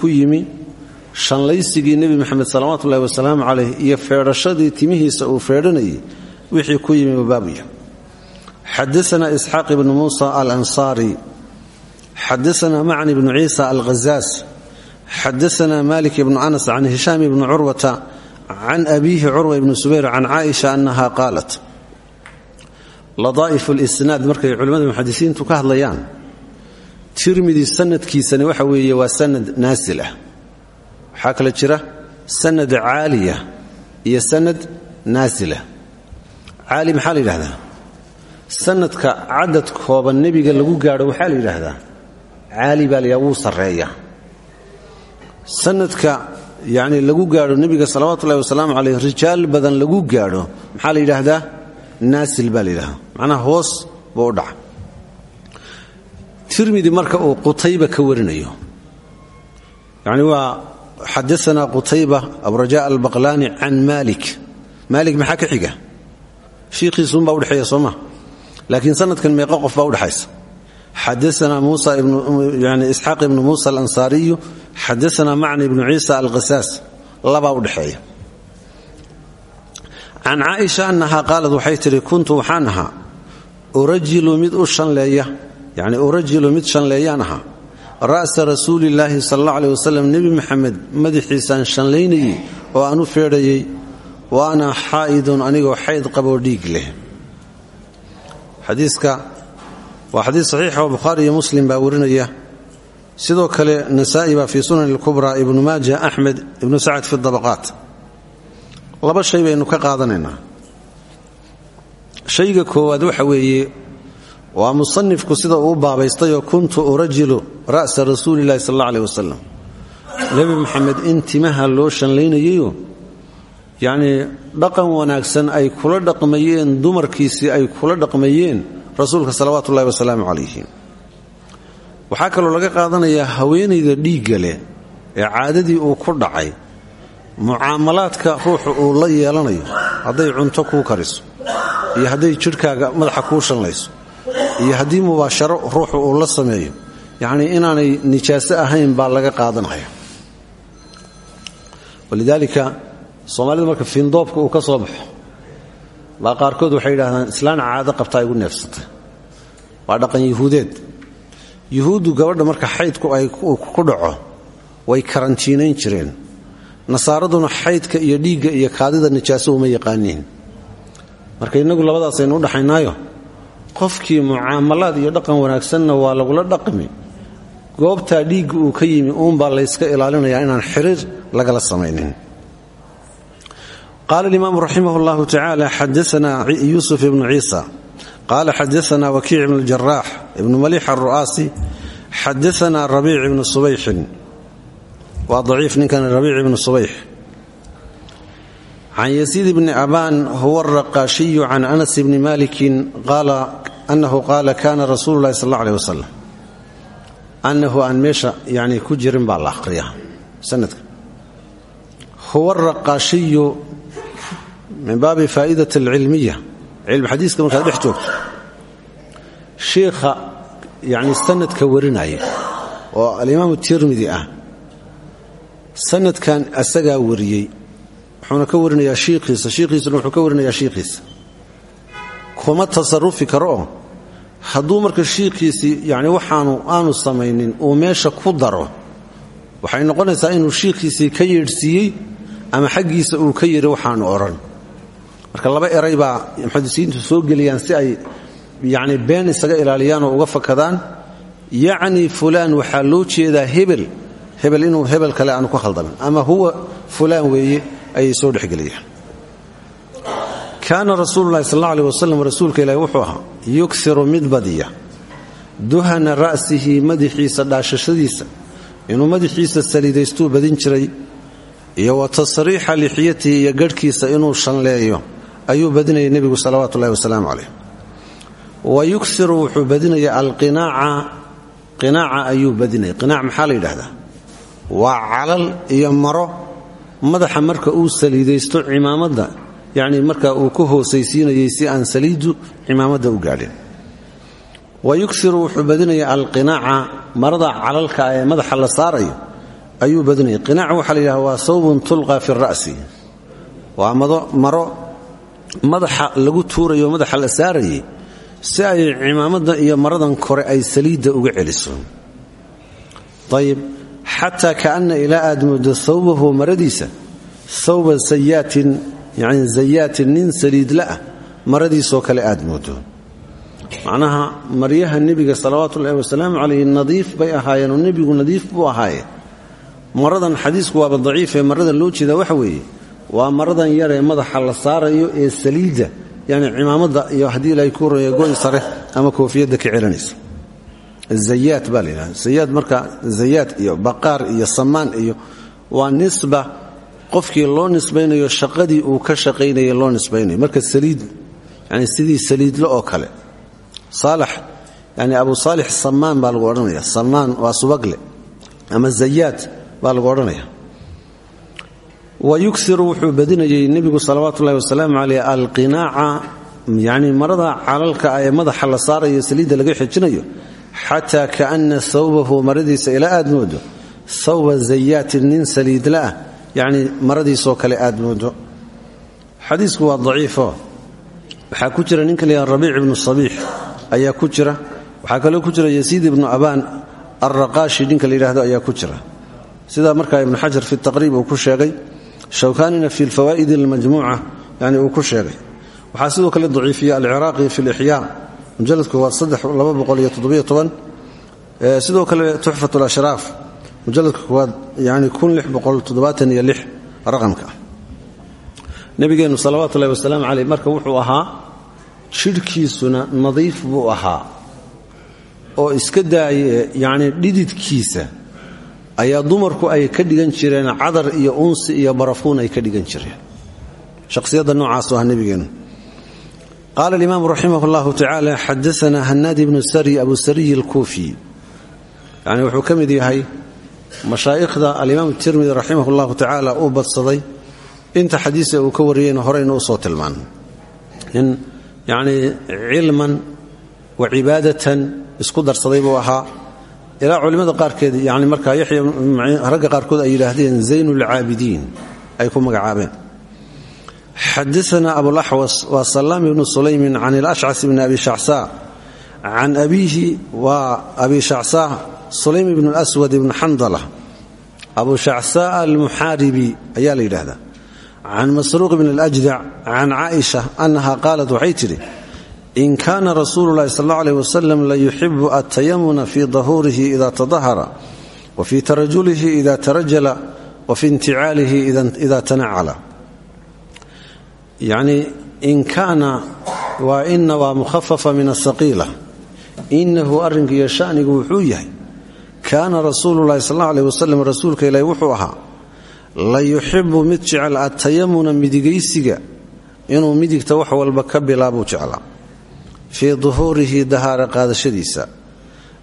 ku yimi shanlaysigii nebi moxamed salawaatu ullahi wasalaamu calayh iyo feedhashadii timihiisa uu feedhanayay. Wixii ku yimi buu baabu xadaana isxaaq ibnu muusa alansaari xadaana macni bnu ciisa alghazaas xadaana malik ibnu anas can hishaam ibni curwata can abiihi curwa ibni subayr can caaisha annaha qaalat ladaa'ifu lisnaad markay culimmada muxadisiintu ka hadlayaan tirmidi sanadkiisani waxa weeye waa sanad naasil ah waxaa kale jira sanad caaliya iyo sanad naasila caali maxaa la yidhahdaa sanadka cadad kooban nebiga lagu gaadho waxaa la yidhaahdaa caali baa laydhaha wuu sarreeya sanadka yacni lagu gaadho nebiga salawatullahi wasalaamu caleyh rijaal badan lagu gaadho maxaa la yidhaahdaa? Naasil baa la hoos buu u dhaca. Tirmidi marka uu qutayba ka warinayo. Yacni waa xadaanaa qutayba abraja albaqlaani can maalik. Maalik maxaa ka xiga? Shiikhiisuunbaa udhexeeya soo ma laakiin sanadkan meeqa qof baa udhexaysa xadaanaa isxaaq ibnu muusa alansaariyu xadaanaa macni ibnu ciisa alkhasaas labaa udhexeeya can caaisha annahaa qaalad waxay tidhi kuntu waxaan ahaa urajilu mid u shanleeya yani urajilu mid shanleeyaan ahaa ra'sa rasuulillaahi sal alla aleh wasalam nebi maxamed madaxiisaan shanlaynayey oo aan u feedhayey wa ana xaa'idun anigoo xayd qaboo dhiig leh xadiiska. Waa xadiis saxiixa oo bukhaari iyo muslim baa warinaya. Sidoo kale nasaa'i baa fii sunan ilkubraa ibnu maaja axmed ibnu sacad fi dabaqaat. Laba shay baynu ka qaadanaynaa. Shayga koowaad waxa weeye waa musanifku sida uu baabaystayoo kuntu urajilu ra'sa rasuulillahi sal alla aleh wasalam nebi maxamed in timaha loo shanlaynayeyo yacnii dhaqan wanaagsan ay kula dhaqmayeen dumarkiisii ay kula dhaqmayeen rasuulka salawaatu ullahi wasalaamu calayhi. Waxaa kaloo laga qaadanayaa haweenayda dhiigga leh ee caadadii uu ku dhacay. Mucaamalaadka ruuxu uu la yeelanayo hadday cunto kuu kariso iyo hadday jidhkaaga madaxa kuu shanlayso iyo haddii mubaasharo ruuxu uu la sameeyo yacnii inaanay nijaaso ahayn baa laga qaadanaya soomaalida marka fiindoobka uu ka soo baxo baa qaarkood waxay yidhahdaan islaan caado qabtaa igu neefsata. Waa dhaqan yuhuudeed. Yuhuuddu gabadha marka xaydku ay ku dhaco way karantiinayn jireen. Nasaaraduna xaydka iyo dhiigga iyo kaadida nijaaso uma yaqaaniin. Marka innagu labadaasaynu u dhaxaynaayo qofkii mucaamalaad iyo dhaqan wanaagsanna waa lagula dhaqmi. Goobtaa dhiigga uu ka yimi uunbaa layska ilaalinayaa inaan xiriir lagala samaynin qaala alimaamu raximah اllahu tacaala xadaana yuusuf ibnu ciisa qaala xadaana wakiic ibnu jaraax ibnu maliix aru'aasi xadaana rabiic ibnu subayxin waa daciif ninkan rabiic ibnu subayx can yasiid bni abaan huwa araqaashiyu can anas bni malikin anahu qaala kana rasuulu lahi sal aleh wasalam anahu aan meesha yani ku jirin baa la aqhriyaa sanadka huwa araqaashiyu min baabi faa'idat alcilmiya cilmi xadiiska markaad dhex joogto shiikha yani sanadka warinaya oo alimaamu tirmidi ah sanadkan asagaa wariyey wuxuuna ka warinayaa shiikhiisa shiikhiisuna wuxuu ka warinayaa shiikhiisa kuma tasarufi karo oo hadduu marka shiikhiisii yani waxaanu aanu samaynin uu meesha ku daro waxay noqonaysaa inuu shiikhiisii ka yeedhsiiyey ama xaggiisa uu ka yidhi waxaanu odhan marka laba eray baa muxadisiintu soo geliyaan si ay yani been isaga ilaaliyaan oo uga fakadaan yacni fulaan waxaa loo jeedaa hebel hebel inuu hebel kale aanu ku khaldamin ama huwa fulaan weeye ayay soo dhexgeliyaan kaana rasuululahi sal alla aleh wasalam rasuulka ilaahi wuxuu ahaa yuksiru mid badiya duhana ra'sihi madaxiisa dhaashashadiisa inuu madaxiisa saliidaystuu badin jiray iyo wa tasriixa lixyatihi iyo garhkiisa inuu shanleeyo ayuu badinayay nebigu salawaatu ullahi wasalaamu calayh. Wa yuksiru wuxuu badinaya alqinaaca qinaaca ayuu badinaya qinaac maxaa la yidhahdaa waa calal iyo maro. Madaxa marka uu saliidaysto cimaamadda yacni marka uu ku hoosaysiinayay si aan saliidu cimaamadda u gaadhin. Wa yuksiru wuxuu badinaya alqinaaca marada calalka ee madaxa la saarayo ayuu badinaya qinaac waxaa la yidhahda waa sawbun tulqa fi ra'si. Waa maro madaxa lagu tuurayo madaxa la saarayay si ay cimaamadda iyo maradan kore ay saliidda uga celiso. Ayib xataa kaana ilaa aad moodo thawbahu maradiisa thawba sayaatin yani zayaatin nin saliidla ah maradiisoo kale aad moodo macnaha maryaha nebiga salawaatuullahi wasalaamu calayhi nadiif bay ahaayeenoo nebigu nadiif buu ahaaye. Maradan xadiisku waaba daciifee maradan loo jeeda waxa weeye waa maradan yaree madaxa la saarayo ee saliidda yani cimaamadda iyo haddii ilaahay ku roya goy sare ama koofiyadda ka celinaysa zayaat baa la yidhahda zayaad marka zayaad iyo baqaar iyo samaan iyo waa nisba qofkii loo nisbaynayo shaqadii uu ka shaqaynayay loo nisbaynayo. Marka saliid yani sidii saliidle oo kale. Saalax yani abu saalix samaan baa lagu odhanaya samaan waa subagle ama zayaad baa lagu odhanaya wa yuksiru wuxuu badinayay nebigu salawaatu ullahi wasalaamu caleyh alqinaaca yani marada calalka ah ee madaxa la saarayo saliidda laga xijinayo xataa kaana thawbahu maradiisa ilaa aad moodo thawba zayaatin nin saliidla ah yacni maradiisoo kale aad moodo xadiisku waa daciifo waxaa ku jira ninka layaha rabiic ibnu sabiix ayaa ku jira waxaa kaloo ku jira yasiid ibnu abaan alraqaashi fi taqriib uu ku sheegay shawkaanina fi lfawaa'id almajmuuca yani uu ku sheegay. Waxaa sidoo kale daciifiya alciraaqi fi lixyaa mujaladku waa sidoo kale tuxfat lashraaf mujaladka koowaad yani raqamka. Nabigeennu salawaatu ullahi wasalaamu caleyh marka wuxuu ahaa jidhkiisuna nadiif buu ahaa. Oo iska daaye yani dhididkiisa ayaa dumarku ay ka dhigan jireen cadar iyo unsi iyo barafuun ay ka dhigan jireen. Shaqsiyadda noocaasu ah nebigeennu qaala alimaamu raximah llahu tacaala xadaana hanaadi bnu sari abu sariyi alkuufi. Yani wuxuu ka mid yahay mashaa'ikhda alimaam tirmidi raximah llahu tacaala uu badsaday. Inta xadiisa uu ka wariyeyna horeyna u soo tilmaan. Nin yanii cilman wa cibaadatan isku darsaday buu ahaa ilaa culimmada qaarkeed yani markaa yaxya ragga qaarkood ay yidhaahdeen zayn lcaabidiin ay ku magacaabeen. Xadaana abulaxwas waa salaam ibnu sulaymin can ilashcas bni abi shacsaa can abiihi waa abi shacsaa sulaym ibn lswad ibn xandala abu shacsaa almuxaaribi ayaa la yidhaahdaa. Can masruuq bn اljdac can caaisha annaha qaalat waxay tidhi in kaana rasuulu llahi sal اllau aleh wasalam la yuxibu altayamuna fii dahuurihi ida tadahara wa fii tarajulihi ida tarajala wa fii inticaalihi ida tanacala. Yacni in kaana waa ina waa mukhafafa min asaqiila inahu arrinkiiyo shanigu wuxuu yahay kaana rasuulu llahi sal allau aleh wasalam wuxuu ahaa la yuxibu mid jecel atayamuna midigaysiga inuu midigta wax walba ka bilaabuu jeclaa fii duhuurihi dahaaro qaadashadiisa.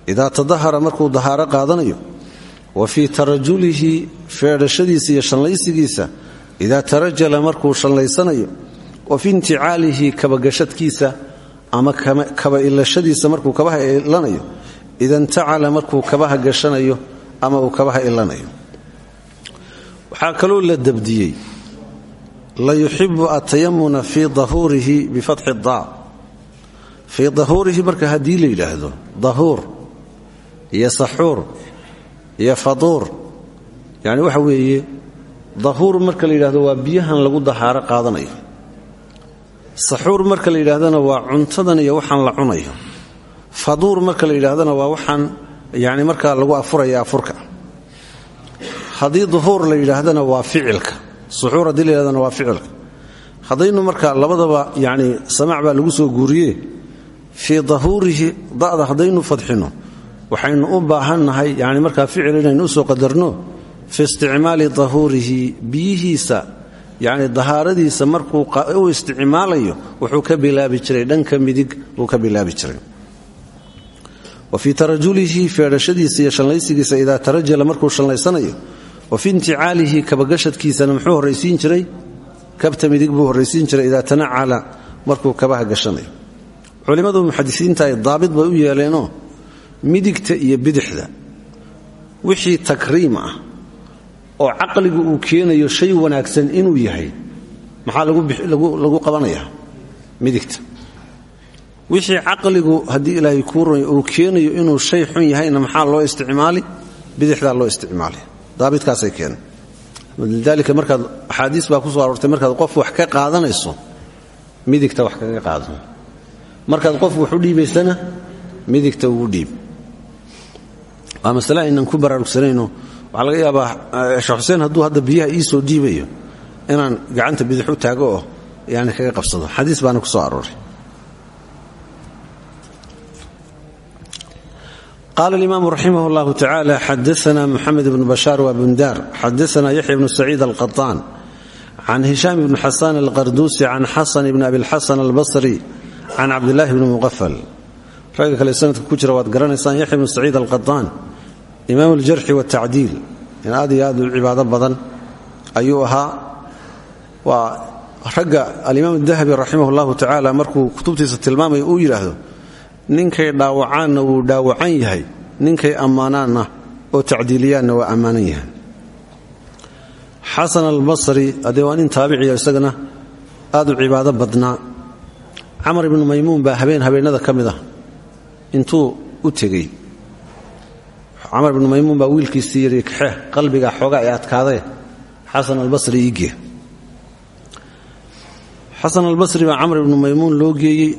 Idaa tadahara markuu dahaaro qaadanayo wa fii tarajulihi feedhashadiisa iyo shallaysigiisa idaa tarajala markuu shallaysanayo wa fii inticaalihi kabagashadkiisa ama kaba ilashadiisa markuu kabaha ilanayo ida ntacala markuu kabaha gashanayo ama uu kabaha ilanayo. Waxaa kaloo la dabdiyey la yuxibu atayamuna fii dahuurihi bifatxi daa fii dahuurihi marka haddii la yidhaahdo dahuur iyo saxuur iyo faduur yacni waxa weeye dahuur marka la yidhahdo waa biyahan lagu dahaaro qaadanayo. Saxuur marka la yidhaahdana waa cuntadan iyo waxaan la cunayo. Faduur marka la yidhaahdana waa waxaan yani markaa lagu afuraya afurka. Haddii duhuur la yidhaahdana waa ficilka. Suxuur yidhahdana marka labadaba yani samaac baa lagu soo guuriye fii dahuurihi da'da haddaynu fadxino. Waxaynu u baahannahay yani markaa ficil inaynu u soo qadarno fi isticmaali dahuurihi biyihiisa. Yani dahaaradiisa markuu u isticmaalayo wuxuu ka bilaabi jiray dhanka midig buu ka bilaabi jiray. Wa fii tarajulihi feedhashadiisa iyo shallaysigiisa idaa tarajala markuu shallaysanayo wa fii inticaalihi kabagashadkiisana muxuu horraysiin jiray kabta midig buu horraysiin jiray idaa tanacala markuu kabaha gashanayo culimmadu muxadisiinta ay daabit bay u yeeleenoo midigta iyo bidixda. Wixii takriim ah oo caqligu uu keenayo shay wanaagsan inuu yahay maxaa lagu qabanaya? Midigta. Wixii caqligu haddii ilaahay kuu ray uu keenayo inuu shay xun yahayna maxaa loo isticmaali? Bidixdaa loo isticmaali. Daabitkaasay keenay lidaalika markaad axaadiis baa ku soo aroortay markaad qof wax ka qaadanayso midigta wax kaga qaado markaad qof wax u dhiibaysana midigta ugu dhiib waa masale aynan ku baraarugsanayno waxaa laga yaabaa sheekh xuseen hadduu hadda biyaha ii soo dhiibayo inaan gacanta bidix u taago oo yani kaga qabsado xadiis baana ku soo arooray qala اlimaamu raximah اllahu tacala xadaana muxamed bnu bashaar wa bundar xadaana yaxya bnu saciid alqaطaan can hishaam bni xasan alqarduusi can xasan bni abilxasan albasri can cabdilaahi bni muqafal ragga kale sanadka ku jira waad garanaysaan yaxya bnu saciid alqadaan imaam aljarxi waatacdiil in aad iyo aad u cibaado badan ayuu ahaa waa ragga alimaam adahabi raximah llahu tacaala markuu kutubtiisa tilmaamaya uu yidhaahdo ninkay dhaawacaanna wuu dhaawacan yahay ninkay ammaanaanna oo tacdiiliyaanna waa ammaanan yahay xasan albasri isagana aad u cibaado badnaa camar ibnu maymuun baa habeen habeennada ka mid ah. Intuu u tegey. Camar ibnu maymuun baa wiilkiisii yidhi kaxee qalbiga xoogaa ee adkaadee. Xasan albasri iigee xasan albasri baa camar ibnu maymuun loo geeyey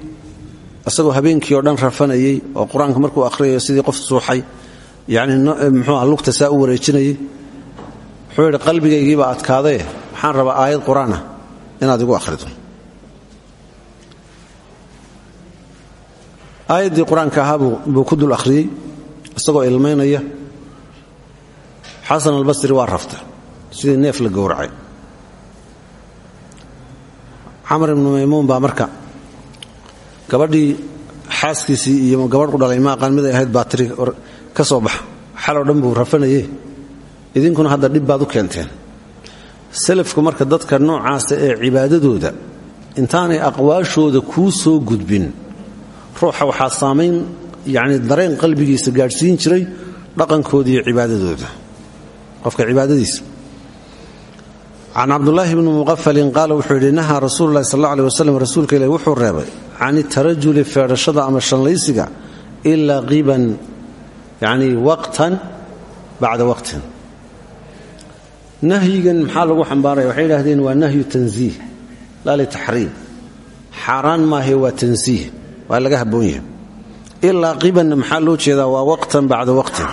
isagoo habeenkii oo dhan rafanayey oo qur'aanka markuu akhriyayo sidii qof suuxay yani mxuuah lugta saa u wareejinayay wuxuu yidhi qalbigaygiibaa adkaadee. Waxaan rabaa aayad qur'aanah inaad igu akhrido aayaddii qur'aanka ahaa buu ku dul akhriyey isagoo ilmaynaya xasan albasri waa rafta sidii neef la gowracay. Camar ibnu maymuun baa marka gabadhii xaaskiisii iyo gabadh u dhalay maaqaan miday ahayd baatiri ka soo baxa xaloo dhan buu rafanaye idinkuna hadda dhib baad u keenteen. Salafku marka dadka noocaasa ee cibaadadooda intaanay aqwaashooda kuu soo gudbin ruuxa waxaa saamayn yacni dareen qalbigiisa gaadhsiin jiray dhaqankooda iyo cibaadadooda. Qofka cibaadadiisa. Can cabdulaahi bni muqafalin qaala wuxuu yidhi nahaa rasuulu lahi sal alla rasuulka ilahi wuxuu reebay can itarajuli feedhashada ama shanlaysiga ilaa qiban yacni waqtan bacda waqtin. Nahyigan maxaa lagu xambaaraya waxay yidhahdeen waa nahyu tansiih laa litaxriim xaaraan maahe waa tansiih waa laga habboon yahay. Ilaa qibanna maxaa loo jeedaa? Waa waqtan bacda waqtin.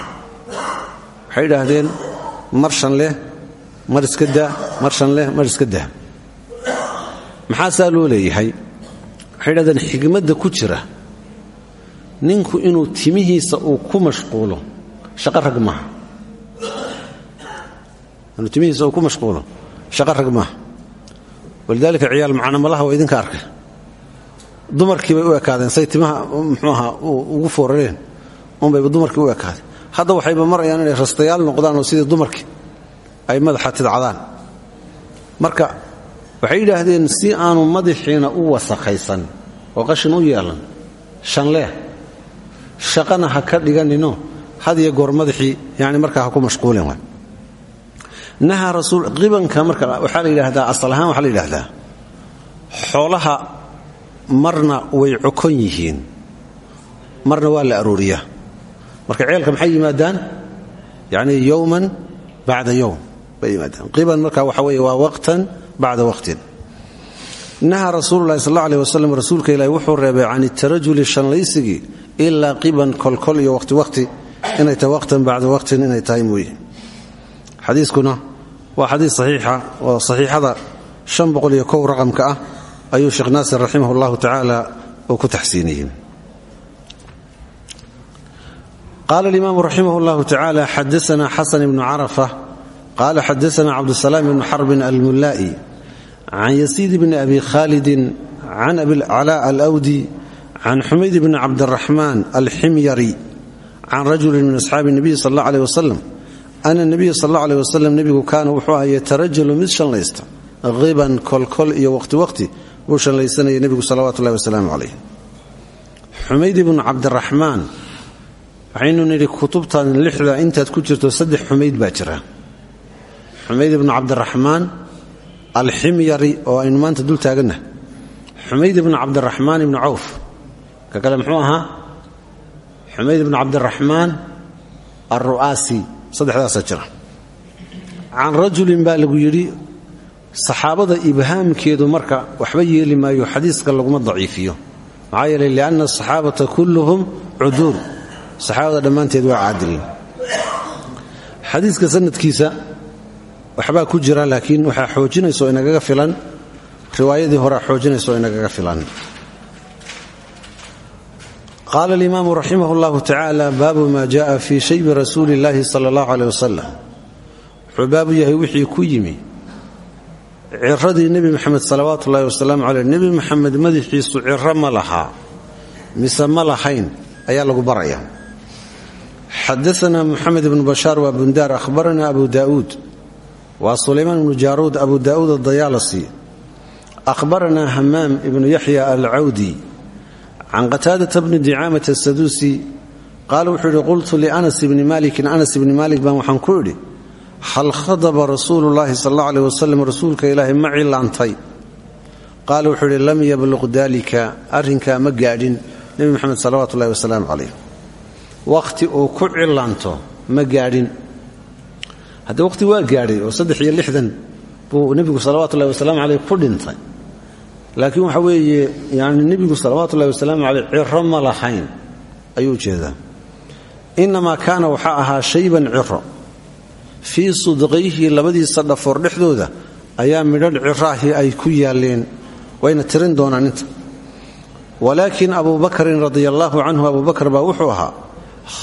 Waxay yidhaahdeen mar shan leh mar iska daa mar leh mar iska daa. Maxaasaa loo leeyahay? Waxay yidhahdeen xigmadda ku jira. Ninku inuu timihiisa uu ku mashquulo shaqo rag maaha. Timihiisa uu ku mashquulo shaqo rag maaha. Walidaalika ciyaal macanamalaha waa idinka arkay dumarkii bay u ekaadeen. Say timaha muxuu ahaa ugu foorareen. Unbayba dumarkii u ekaadeen. Hadda waxayba marayaan inay rastayaal noqdaan oo sidii dumarkii ay madaxa tidcadaan. Marka waxay yidhaahdeen si aanu madaxiina u wasakhaysan oo qashin u yeelan shanleeh shaqana ha ka dhiganino had iyo goor madaxii yani markaa ha ku mashquulin nahaa rasuul qibanka marka waxaa la yidhaahdaa asal ahaan xoolaha marna way cokon yihiin. Marna waa la arooriyaa marka ceelka maxay yimaadaan? Yacni yowman bacda yowm bay qiban marka waxa weeye waa waqtan bacda waqtin. Nahaa rasuululahi sal alla aleh wasalam rasuulka ilaahi wuxuu reebay can itarajuli shanlaysigii ilaa qiban kolkol iyo waqti waqti. Inay tahay waqtan bacda waqtin inay tahay mooye. Xadiiskuna waa xadiis saxiixa oo saxiixada raqamka ah ayuu sheekh naasir raximah allahu tacaala uu ku taxsiiniyey. Qaala alimaamu raximah llahu tacaala xadaana xasan ibnu carafa. Qaala xadaana cabdusalaam ibnu xarbin almullaa'i. Can yasiid bni abi khaalidin can abilcalaa alawdi can xumayd bni cabdiraxmaan alximyari can rajulin min asxaabi nabiyi sal alla aleh wasalam ana nabiya sal alla aleh wasalam nebigu kaana wuxuu aha yatarajalu mid shallaysta hiban kolkol iyo waqti waqti buu shallaysanaya nebigu salawatu ullahi wasalaamu calayh. Xumayd ibnu cabdiraxmaan waxaynu nidhi kutubtan lixda intaad ku jirto saddex xumayd baa jira. Xumayd ibnu cabdiraxmaan alximyari oo aynu maanta dul taagannahay xumayd ibnu cabdiraxmaan ibnu cawf ka kale muxuu ahaa? Xumayd ibnu cabdiraxmaan alru'aasi saddexdaasaa jira. Can rajulin baa lagu yidhi saxaabada ibhaamkeedu marka waxba yeeli maayo xadiiska laguma daciifiyo maxaa yeelay lianna asaxaabata kulluhum cuduul saxaabada dhammaanteed waa caadiliin xadiiska sanadkiisa waxbaa ku jira laakiin waxaa xoojinayso inagaga filan riwaayadii horea xoojinayso inagaga filan qaala alimaamu raximah اllahu tacaala baabu ma jaءa fii shaybi rasuuli اllahi sala اllahu aleh wasalam wuxuu baabu yahay wixii ku yimi ciradii nebi moxamed salawaatu ullahi wasalaamu caleyh nebi moxamed madaxiisu ciro ma lahaa mise ma lahayn ayaa lagu baraya. Xadaana moxamed ibnu bashaar waa bundaar ahbarana abu daauud waa sulaymaan ibnu jaaruud abu daauud adayaalasi ahbaranaa hamaam ibnu yaxya alcawdi can qataadata bni dicaamata asaduusi qaala wuxuu yidhi qultu lianas ibni malikin anas ibni maalik baan waxaan ku idhi hal khadaba rasuulu llaahi sal alla rasuulka ilaahay ma cilaantay. Qaala wuxuu yidhi lam yabluq dalika arrinkaa ma gaadhin. Nebi moxamed salawaatu ullahi wasalaamu calayh wakhti uu ku cilaanto ma gaadhin. Haddee wakhti waa gaadhay oo saddex iyo lixdan buu nebigu salawaatu ullahi wasalaamu caleyh ku dhintay. Laakiin waxa weeye yani nebigu salawaatu ullahi wasalaamu caleyh ciro ma lahayn ayuu jeedaa. Innamaa kaana waxaa ahaa shayban ciro fii sudqayhi labadiisa dhafoor dhexdooda ayaa midhadh ciraahii ay ku yaalleen wayna tirin doonaan inta. Walaakin abuu bakrin radia allaahu canhu abubakar baa wuxuu ahaa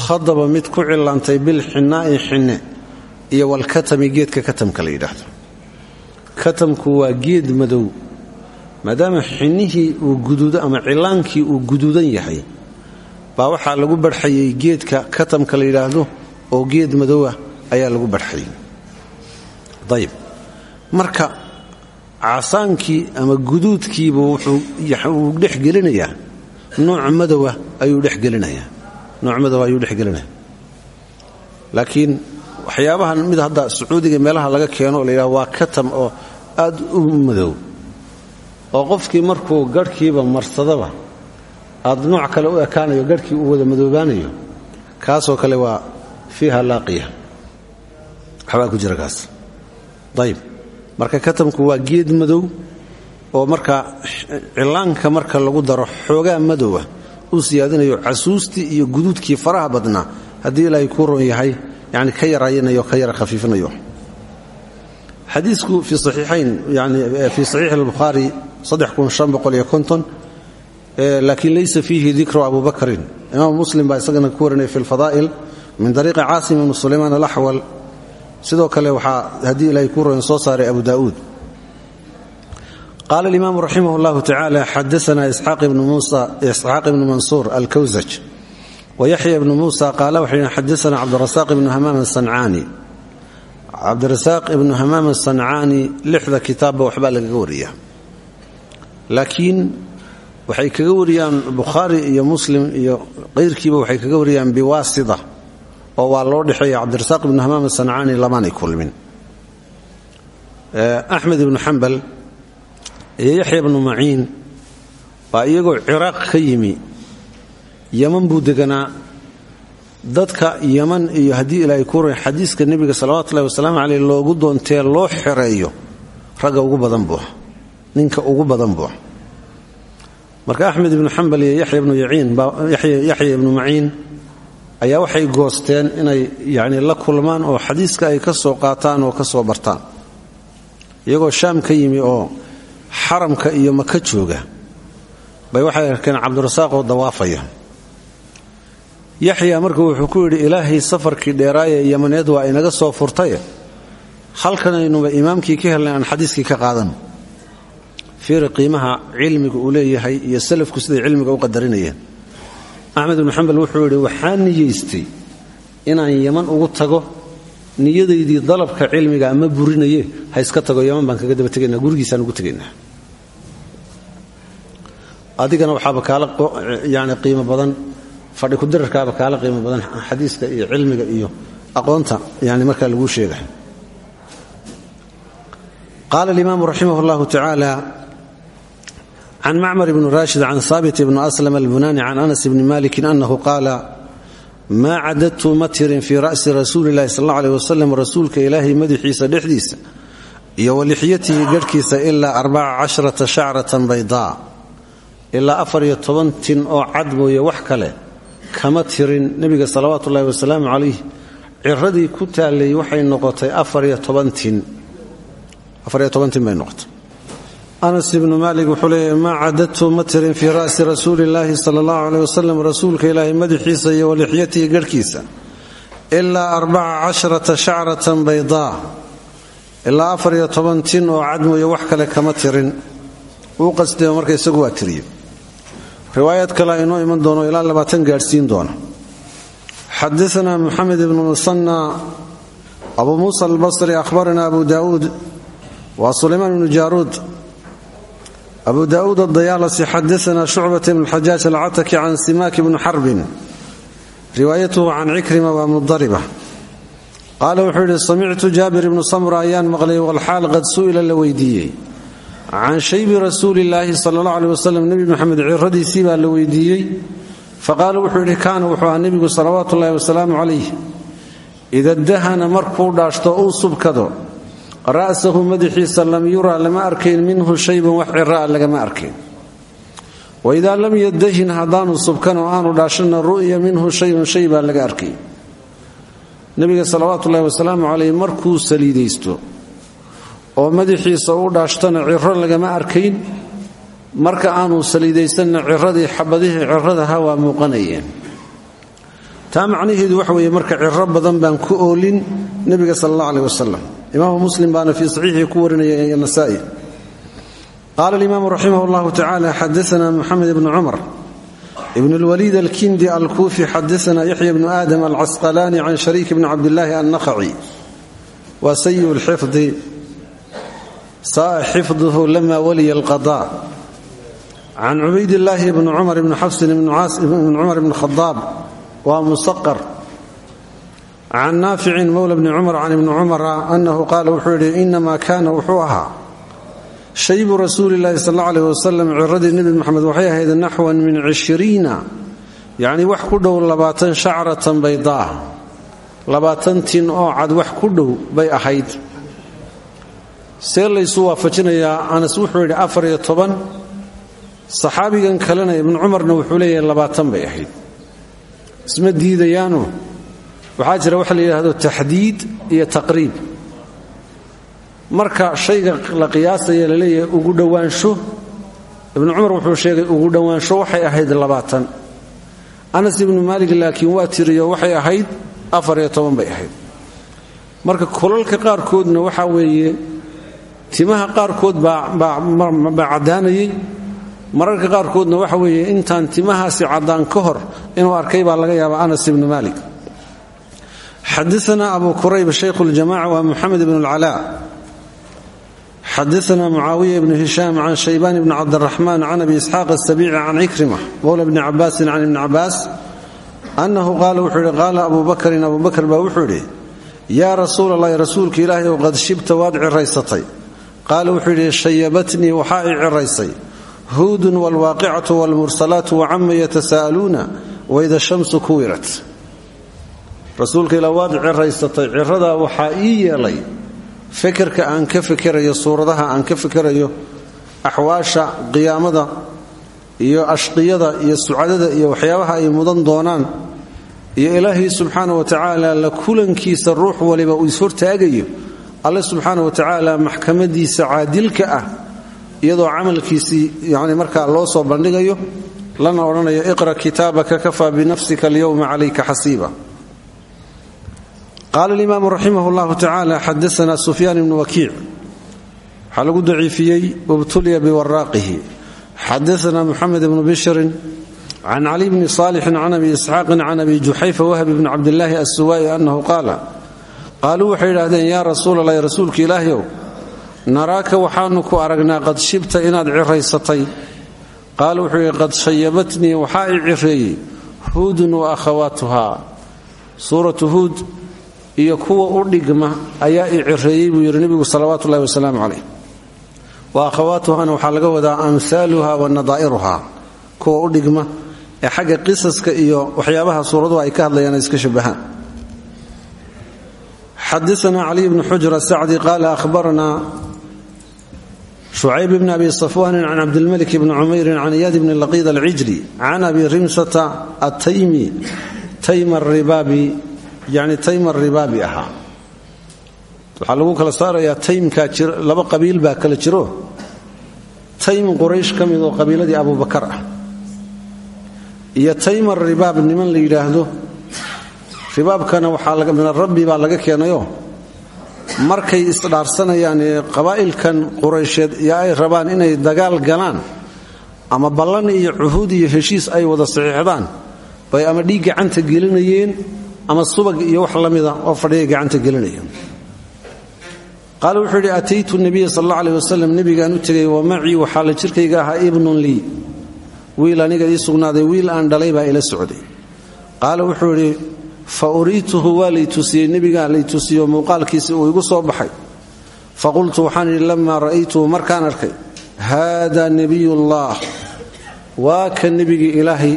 khadaba mid ku cilaantay bilxinaa'i xinne iyo walkatami geedka katamka la yidhaahdo. Katamku waa geed madow maadaama xinnihii uu guduudo ama cilaankii uu guduudan yahay. Baa waxaa lagu barxayey geedka katamka la yidhaahdo oo geed madowa ayaa lagu barxayey ayib marka casaankii ama guduudkiiba wuxuu dhex gelinayaa. Nooc madowa ayuu dhexgelinayaa nooc madowa ayuu dhexgelinaya laakiin waxyaabahan mid hadda sacuudiga meelaha laga keeno o waa katam oo aad u madow. Oo qofkii markuu garhkiiba marsadaba aad nooc kale u ekaanayo garhkii uu wada madoobaanayo kaasoo kale waa fiiha laaqiya waxbaa ku jira kaas. Ayib marka katamku waa geed madow oo marka cilaanka marka lagu daro xoogaa madowa uu siyaadinayo casuustii iyo guduudkii faraha badnaa haddii ilaahay kuu ron yahay yani ka yaraynayo ka yara khafiifinayo xadiisku fii saxiixayn yani fii saxiix albukhaari laakiin laysa fiihi dikru abu bakrin. Imaam muslim baa isagana ku warinaya fi lfadaa'il min dariiqi caasim ibni sulaymaan alaxwal sidoo kale waxaa haddii ilahay kuu royn soo saaray abu daa'uud qaala alimaamu raximah اllahu tacaala xadaana isxaaq ibnu mansuur alkawsaj wayaxya ibnu muusa qaala waxay xadaana cabdirasaaq ibnu hamaam asancaani cabdirasaaq ibnu hamaam asancaani lixda kitaabba waxbaa lagaga wariya laakiin waxay kaga wariyaan bukhaari iyo muslim iyo qayrkiiba waxay kaga wariyaan biwaasida oo waa loo dhexeeya cabdirasaaq ibnu hamaam asancaani lamaanay kulmin. Axmed ibnu xambal iyo yaxya ibnu maciin baa iyagoo ciraaq ka yimi. Yaman buu deganaa. Dadka yaman iyo haddii ilaahay ku ran xadiiska nebiga salawatullahi wasalaamu caleyh loogu doontee loo xereeyo ragga ugu badan buu. Ninka ugu badan buu. Marka axmed ibnu xambal iyo yaxya ibnu maciin ayaa waxay goosteen inay yani la kulmaan oo xadiiska ay ka soo qaataan oo ka soo bartaan. Iyagoo shaam ka yimi oo xaramka iyo maka jooga bay waxay arkeen cabdirasaaq oo dawaafaya. Yaxya marka wuxuu ku yidhi ilaahay safarkii dheeraaye yamaneed waa inaga soo furtaye halkanaynuba imaamkii ka helnay aan xadiiskii ka qaadan. Fiiri qiimaha cilmiga uu leeyahay iyo salafku siday cilmiga u qadarinayeen axmed ibnu xambal wuxuu yidhi waxaa niyeystay inaan yaman ugu tago niyadaydii dalabka cilmiga ama burinaye ha iska tago yaman baan kaga daba tegaynaa gurigiisaan ugu tegaynaa. Adigana waxaaba kaala yani qiimo badan fadhi kudirarkaaba kaala qiimo badan xadiiska iyo cilmiga iyo aqoonta yani markaa laguu sheega qaala alimaamu raximah اllahu tacaala can macmar bni rashid can haabit bni aslam albunani can anas bni maliki anahu qaala maa cadadtu ma tirin fii ra'si rasuuli illahi sal alla aleh wasalam rasuulka ilaahay madaxiisa dhexdiisa iyo walixyatihi garhkiisa ilaa arbaca casharata shacratan baydaa ilaa afar iyo toban tin oo cad mooye wax kale kama tirin nebiga salawaatu ullahi wasalaamu calayh ciradii ku taallay waxay noqotay anas ibnu maalik wuxuu leeyahy maa cadadtu ma tirin fii ra'si rasuuli illaahi sala allahu aleyh wasalam rasuulka ilaahay madaxiisa iyo walixyatihi garhkiisa. Ilaa arbaca casharata shacratan baydaa. Ilaa afar iyo toban tin oo cad mooye wax kale kama tirin. Uu qasdeo marka isagu waa tiriye riwaayad kale inoo iman doono ilaa labaatan gaadhsiin doona. Xadaana muxamed ibnu musanna abu muusa albasri ahbarana abu daauud waa sulaymaan ibnu jaaruud abu daauud adayaalasi xadaana shucbat ibn xajaaj alcataki can simaak ibni xarbin riwaayatuhu can cikrima waa mudariba qaala wuxuu yidhi samictu jaabir ibnu samra ayaan maqlay walxaal qad su'ila la weydiiyey. Can shaybi rasuulillaahi sala allah aleh wasalam nebi moxamed ciradiisii baa la weydiiyey. Faqaala wuxuu yidhi kaana wuxuu ahaa nebigu salawaatu ullahi wasalaamu calayh ida markuu dhaashto uu subkado ra'sahu madaxiisa lam yuraa lama arkayn minhu shayban wax ciraa lagama arkayn. Waidaa lam yadahin haddaanu subkan oo aanu dhaashana ru'ya minhu shayun shay baa laga arkay. Nebiga salawaatu ullahi wasalaamu calayh markuu saliidaysto oo madaxiisa u dhaashtana ciro lagama arkayn marka aanu saliidaysanna ciradii xabadihii ciradaha waa muuqanayeen taa macnaheedu waxa weeye marka ciro badan baan ku oolin nebiga sal allah aleh wasalam imaamu muslim baana fii saxiixii ku warinaya nasa'i qaala alimaamu raximah llahu tacala xadaana muxamed ibnu cumar ibn اlwaliid alkindi alkuufi xadaana yaxya bnu aadam alcasqalaani can shariik bni cabdillaahi annakhaci waa sayi lxifdi sa'a xifduhu lama waliya alqada can cubaydillaahi bni cumar bni xafsin bni cumar bni khadaab waa musaqar can naaficin mowla bni cumar can ibni cumara annahu qaala wuxuu yidhi inamaa kaana wuxuu ahaa shaybu rasuuli llahi sal alla aleh wasalam ciradii nebi moxamed waxay ahayd naxwan min cishriina yacnii wax ku dhow labaatan shacratan baydaa labaatan tin oo cad wax ku dhow bay ahayd. See laysu waafajinayaa anas wuxuu yidhi afar iyo toban. Saxaabigan kalena ibnu cumarna wuxuu leeyahay labaatan bay ahayd isma diidayaano. Waxaa jira waxa la yidhaahdo taxdiid iyo taqriib. Marka shayga la qiyaasaya la leeyahay ugu dhowaansho ibnu cumar wuxuu sheegay ugu dhowaansho waxay ahayd labaatan. Anas ibnu maalig laakiin waa tiriyo waxay ahayd afar iyo toban bay ahayd. Marka kolalka qaarkoodna waxaa weeye timaha qaarkood baa caddaanayay mararka qaarkoodna waxa weeye intaan timahaasi caddaan ka hor inuu arkay baa laga yaabaa anas ibnu maalik. Xadaana abu kurayb shaykhu ljamaca waa muxamed ibn اlcalaa xadaana mucaawiya ibnu hishaam can shaybaan bni cabdiraxmaan can abi isxaaq asabiici can cikrima mowla bni cabaasin can ibni cabaas annahu qaala wuxuu yidhi qaala abu bakrin abu bakr baa wuxuu yidhi yaa rasuul allahi rasuulka ilaahay ow qad shibta waad ciraysatay qaala huudun waalwaaqicatu waalmursalaatu wacama yatasaa'aluuna waida shamsu kuwirat. Rasuulka ilaa waad ciraysatay ciradaa waxaa ii yeelay fekerka aan ka fekerayo suuradaha aan ka fekerayo axwaasha qiyaamada iyo ashqiyada iyo sucadada iyo waxyaabaha ay mudan doonaan iyo ilaahay subxaana wa tacaala la kulankiisa ruux waliba uu ishortaagayo alle subxaana wa tacaala maxkamadiisa caadilka ah iyadoo camalkiisii yani markaa loo soo bandhigayo lana odhanayo iqra kitaabaka kafaa binafsika alyowma calayka xasiiba. Qaala alimaamu raximah llahu tacaala xadaana sufyaan ibnu wakiic. Waxaa lagu daciifiyey wabtuliya biwaraaqihi xadaana muxamed ibnu bishrin can cali bni saalixin can abi isxaaqin can abi juxayfa wahb bni cabdilaahi assuwaa'i annahu qaala. Qaaluu waxay yidhaahdeen yaa rasuulalahi rasuulka ilaahyow naraaka waxaanu ku aragnaa qad shibta inaad ciraysatay. Qaala wuxuu yidhi qad shayabatnii waxaa i cireeyey huudun wa akhawaatuhaa. Suuratu huud iyo kuwa u dhigma ayaa i cireeyey buu yidhi nebigu salawaatu ullahi wasalaamu calayh. Wa akhawaatuhana waxaa laga wadaa amhaaluha wa nadaa'iruha kuwa u dhigma ee xagga qisaska iyo waxyaabaha suuraduhu ay ka hadlayaan iska shabahaan. Xadaana caliy bnu xujr asacdi qaala ahbaranaa shucayb bn abi safwanin can cabdilmalik bni cumeyrin can iyaad bni laqiid alcijli can abi rimsata ataymi yani tayma ribaabi ahaa waxaa lagu kala saarayaa taymkaa laba qabiil baa kala jiro taym quraysh ka mid oo qabiiladii abubakar ah iyo tayma ribaab niman la yidhaahdo ribaabkana waxaa min rabbi baa laga keenayo markay isdhaarsanayaan qabaa'ilkan quraysheed iyo ay rabaan inay dagaal galaan ama ballan iyo cuhuud iyo heshiis ay wada saxiixdaan bay ama dhiig gacanta gelinayeen ama subag iyo wax la mida oo fadhiya gacanta gelinayeen. Qaale wuxuu yidhi ataytu nabiya sal alla aleh wasalam nebigaan tegay wa macii waxaa la jirkayga ahaa ibnun lii. Wiil aniga ii sugnaaday wiil aan dhalay baa ila socday. Qaala wuxuu yidhi fa uriituhu waa lay tusiyey nebigaa lay tusiyo muuqaalkiisi uu igu soo baxay. Fa qultu waxaan idhi lammaa ra'aytuhu markaan arkay haada nebiyullah waa ka nebigii ilaahay.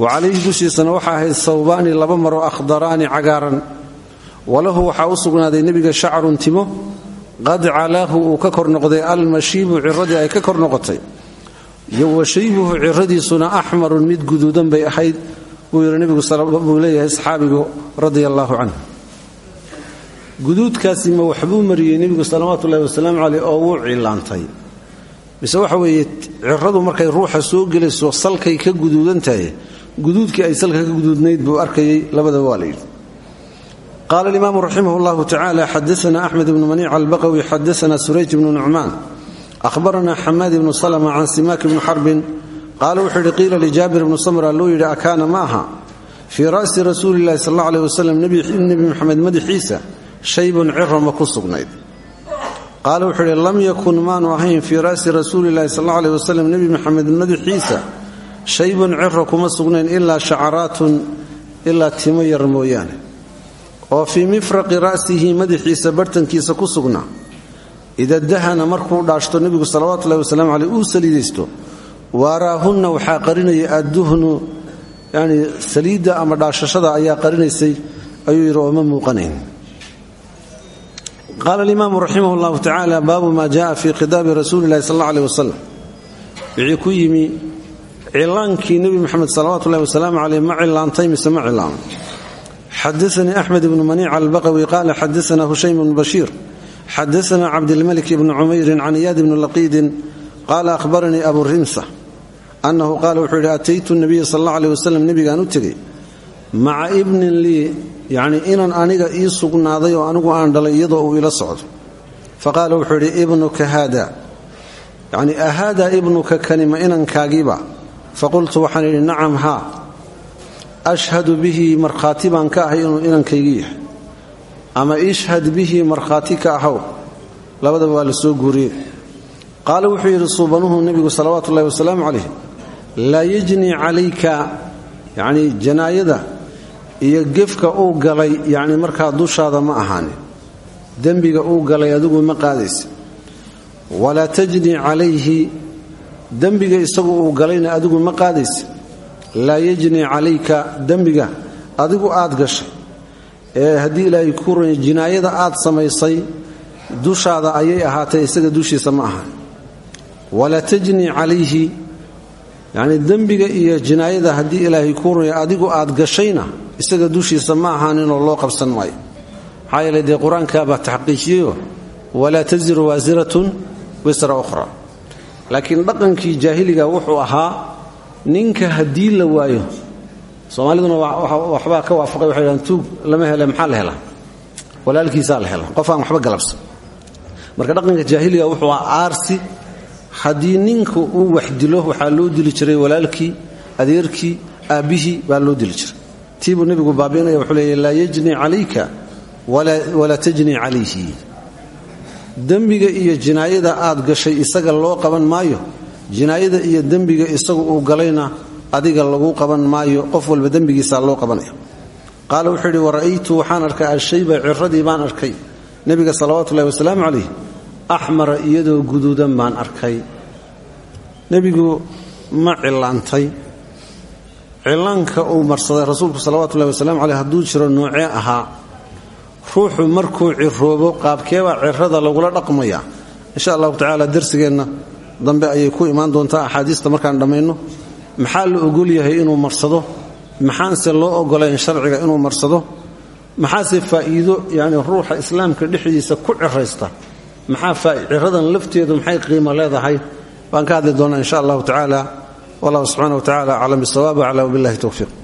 Wa calayhi dushiisana waxaa ahayd sawbaani laba maro akhdaraani cagaaran. Walahu waxaa u sugnaaday nebiga shacrun timo qad calaahu uu ka kor noqday almashiibu ciradii ay ka kor noqotay. Wa shaybuhu ciradiisuna axmarun mid guduudan bay ahayd buu yidhi nebigubuu leeyahay saxaabigu radia allaahu canhu. Guduudkaasi ma waxbuu mariyey nebigu salawaatu ullahi wasalaamu caleyh oo wuu cilaantay. Mise waxa weeye ciradu markay ruuxa soo gelayso salkay ka guduudan tahay. Guduudkii ay salka ka guduudnayd buu arkayay labadaba waa layidhi qaala alimaamu raximah llahu tacala xadaana axmed ibnu maniic albaqawi xadaana surayj ibnu nucmaan ahbarana xamaad ibnu salma can simaak ibni xarbin qaala wuxuu yidhi qiila lijaabir ibnu samra loo yidhi akaana ma aha. Fii ra'si rasuuli illahi sal alla aleh wasalam nebi moxamed madaxiisa shaybun ciro ma ku sugnayd. Qaala wuxuu yidhi lam yakun maanu ahayn fii ra'si rasuuli illahi sal alla aleh wasalam nebi moxamed madaxiisa shaybun ciro kuma sugnayn ilaa shacaraatun ilaa timo yar mooyaane. Oo fii mifraqi ra'sihi madaxiisa bartankiisa ku sugnaa ida dahana markuu dhaashto nebigu salawatullahi wasalaamu caleyh uu saliidaysto waaraahunna waxaa qarinaya adduhnu yani saliidda ama dhaashashada ayaa qarinaysay ayuu yidhi oo ma muuqanayn. Qaala alimaamu raximah llahu tacaala baabu maa jaءa fii khidaabi rasuuli illahi sal alla aleh wasalam wixii ku yimi cilaankii nebi moxamed caleyh ma cilaantay mise ma cilaamay xadaanii axmed ibnu maniic albaqawi qaala xadaana hushaym bnu bashiir xadaana cabdilmalik bni cumeyrin can iyaad bni laqiidin qaala ahbaranii abu rimsa annahu qaala wuxuu yidhi ataytu nabiya sal alla aleh wasalam nebigaan u tegey maca ibnin lii yacnii inan aniga ii sugnaaday oo anigu aan dhalay iyadoo uu ila socdo. Faqaala wuxuu yidhi ibnuka haada. Yacnii ahaada ibnuka kanima inankaagiiba faqultu waxaan idhi nacam haa. Ashhadu bihi markhaati baan ka ahay inuu inankaygii yahay. Ama ishhad bihi markhaati ka ahaw labadaba waa la soo guuriyey. Qaala wuxuu yidhi suubanuhu nebigu salawaatu ullahi wasalaamu calayh laa yajnii calayka yacnii janaayada iyo gefka uu galay yacni markaa dushaada ma ahaanin. Dembiga uu galay adigu ma qaadaysa. Walaa tajni calayhi dembiga isagu uu galayna adigu ma qaadaysa. Laa yajni calayka dembiga adigu aad gashay. Ee haddii ilaahay ku ranya jinaayada aad samaysay dushaada ayay ahaatay isaga dushiisa ma aha walaa tajni calayhi yacnii dembiga iyo jinaayada haddii ilaahay ku ranya adigu aad gashayna isaga dushiisa ma ahaaninoo loo qabsan maayo. Maxaa yeele dee qur'aankaabaa walaa tasiru waasiratun wisra ukhra. Laakiin dhaqankii jaahiliga wuxuu ahaa ninka haddii la waayo soomaaliduna waxbaa ka waafaqay waxay dhahaan tuug lama hele maxaa la helaa la hela qof waxba galabsan. Marka dhaqanka jaahiliga wuxuu ahaa aarsi haddii ninka uu wax dilo waxaa loo dili jiray walaalkii adeerkii aabbihii baa loo dili jiray. Tii buu nebigu baabiinaya wuxuu leeya laa yajni calayka walaa tajni calayhi. Dembiga iyo jinaayada aad gashay isaga loo qaban maayo jinaayada iyo dembiga isagu uu galayna adiga lagu qaban maayo qof walba dembigiisa loo qabanaya qaala wuxuu yidhi wara'aytu waxaan arkay ashayba ciradii baan arkay. Nebiga salawaatuulahi wasalaamu calayh axmara iyadoo guduudan baan arkay. Nebigu ma cillaantay. Cillaanka uu marsaday rasuulku salawatullahi wasalaamu caleyh hadduu jiro noocee ahaa. Ruuxu markuu ciroobo qaabkeebaa cirada lagula dhaqmaya. Insha allahu tacaala darsigeenna dambe ayay ku imaan doontaa axaadiista markaan dhammayno. Maxaa la ogol yahay inuu marsado? Maxaanse loo ogolayn sharciga inuu marsado? Maxaase faa'iido yani ruuxa islaamka dhexdiisa ku ciraysta maxaa ciradan lafteedu maxay qiimo leedahay? Baan ka hadli doonaa insha allahu tacaala. Wallahu subxana wa tacala aclam bisawaab acla wabillahi towfiiq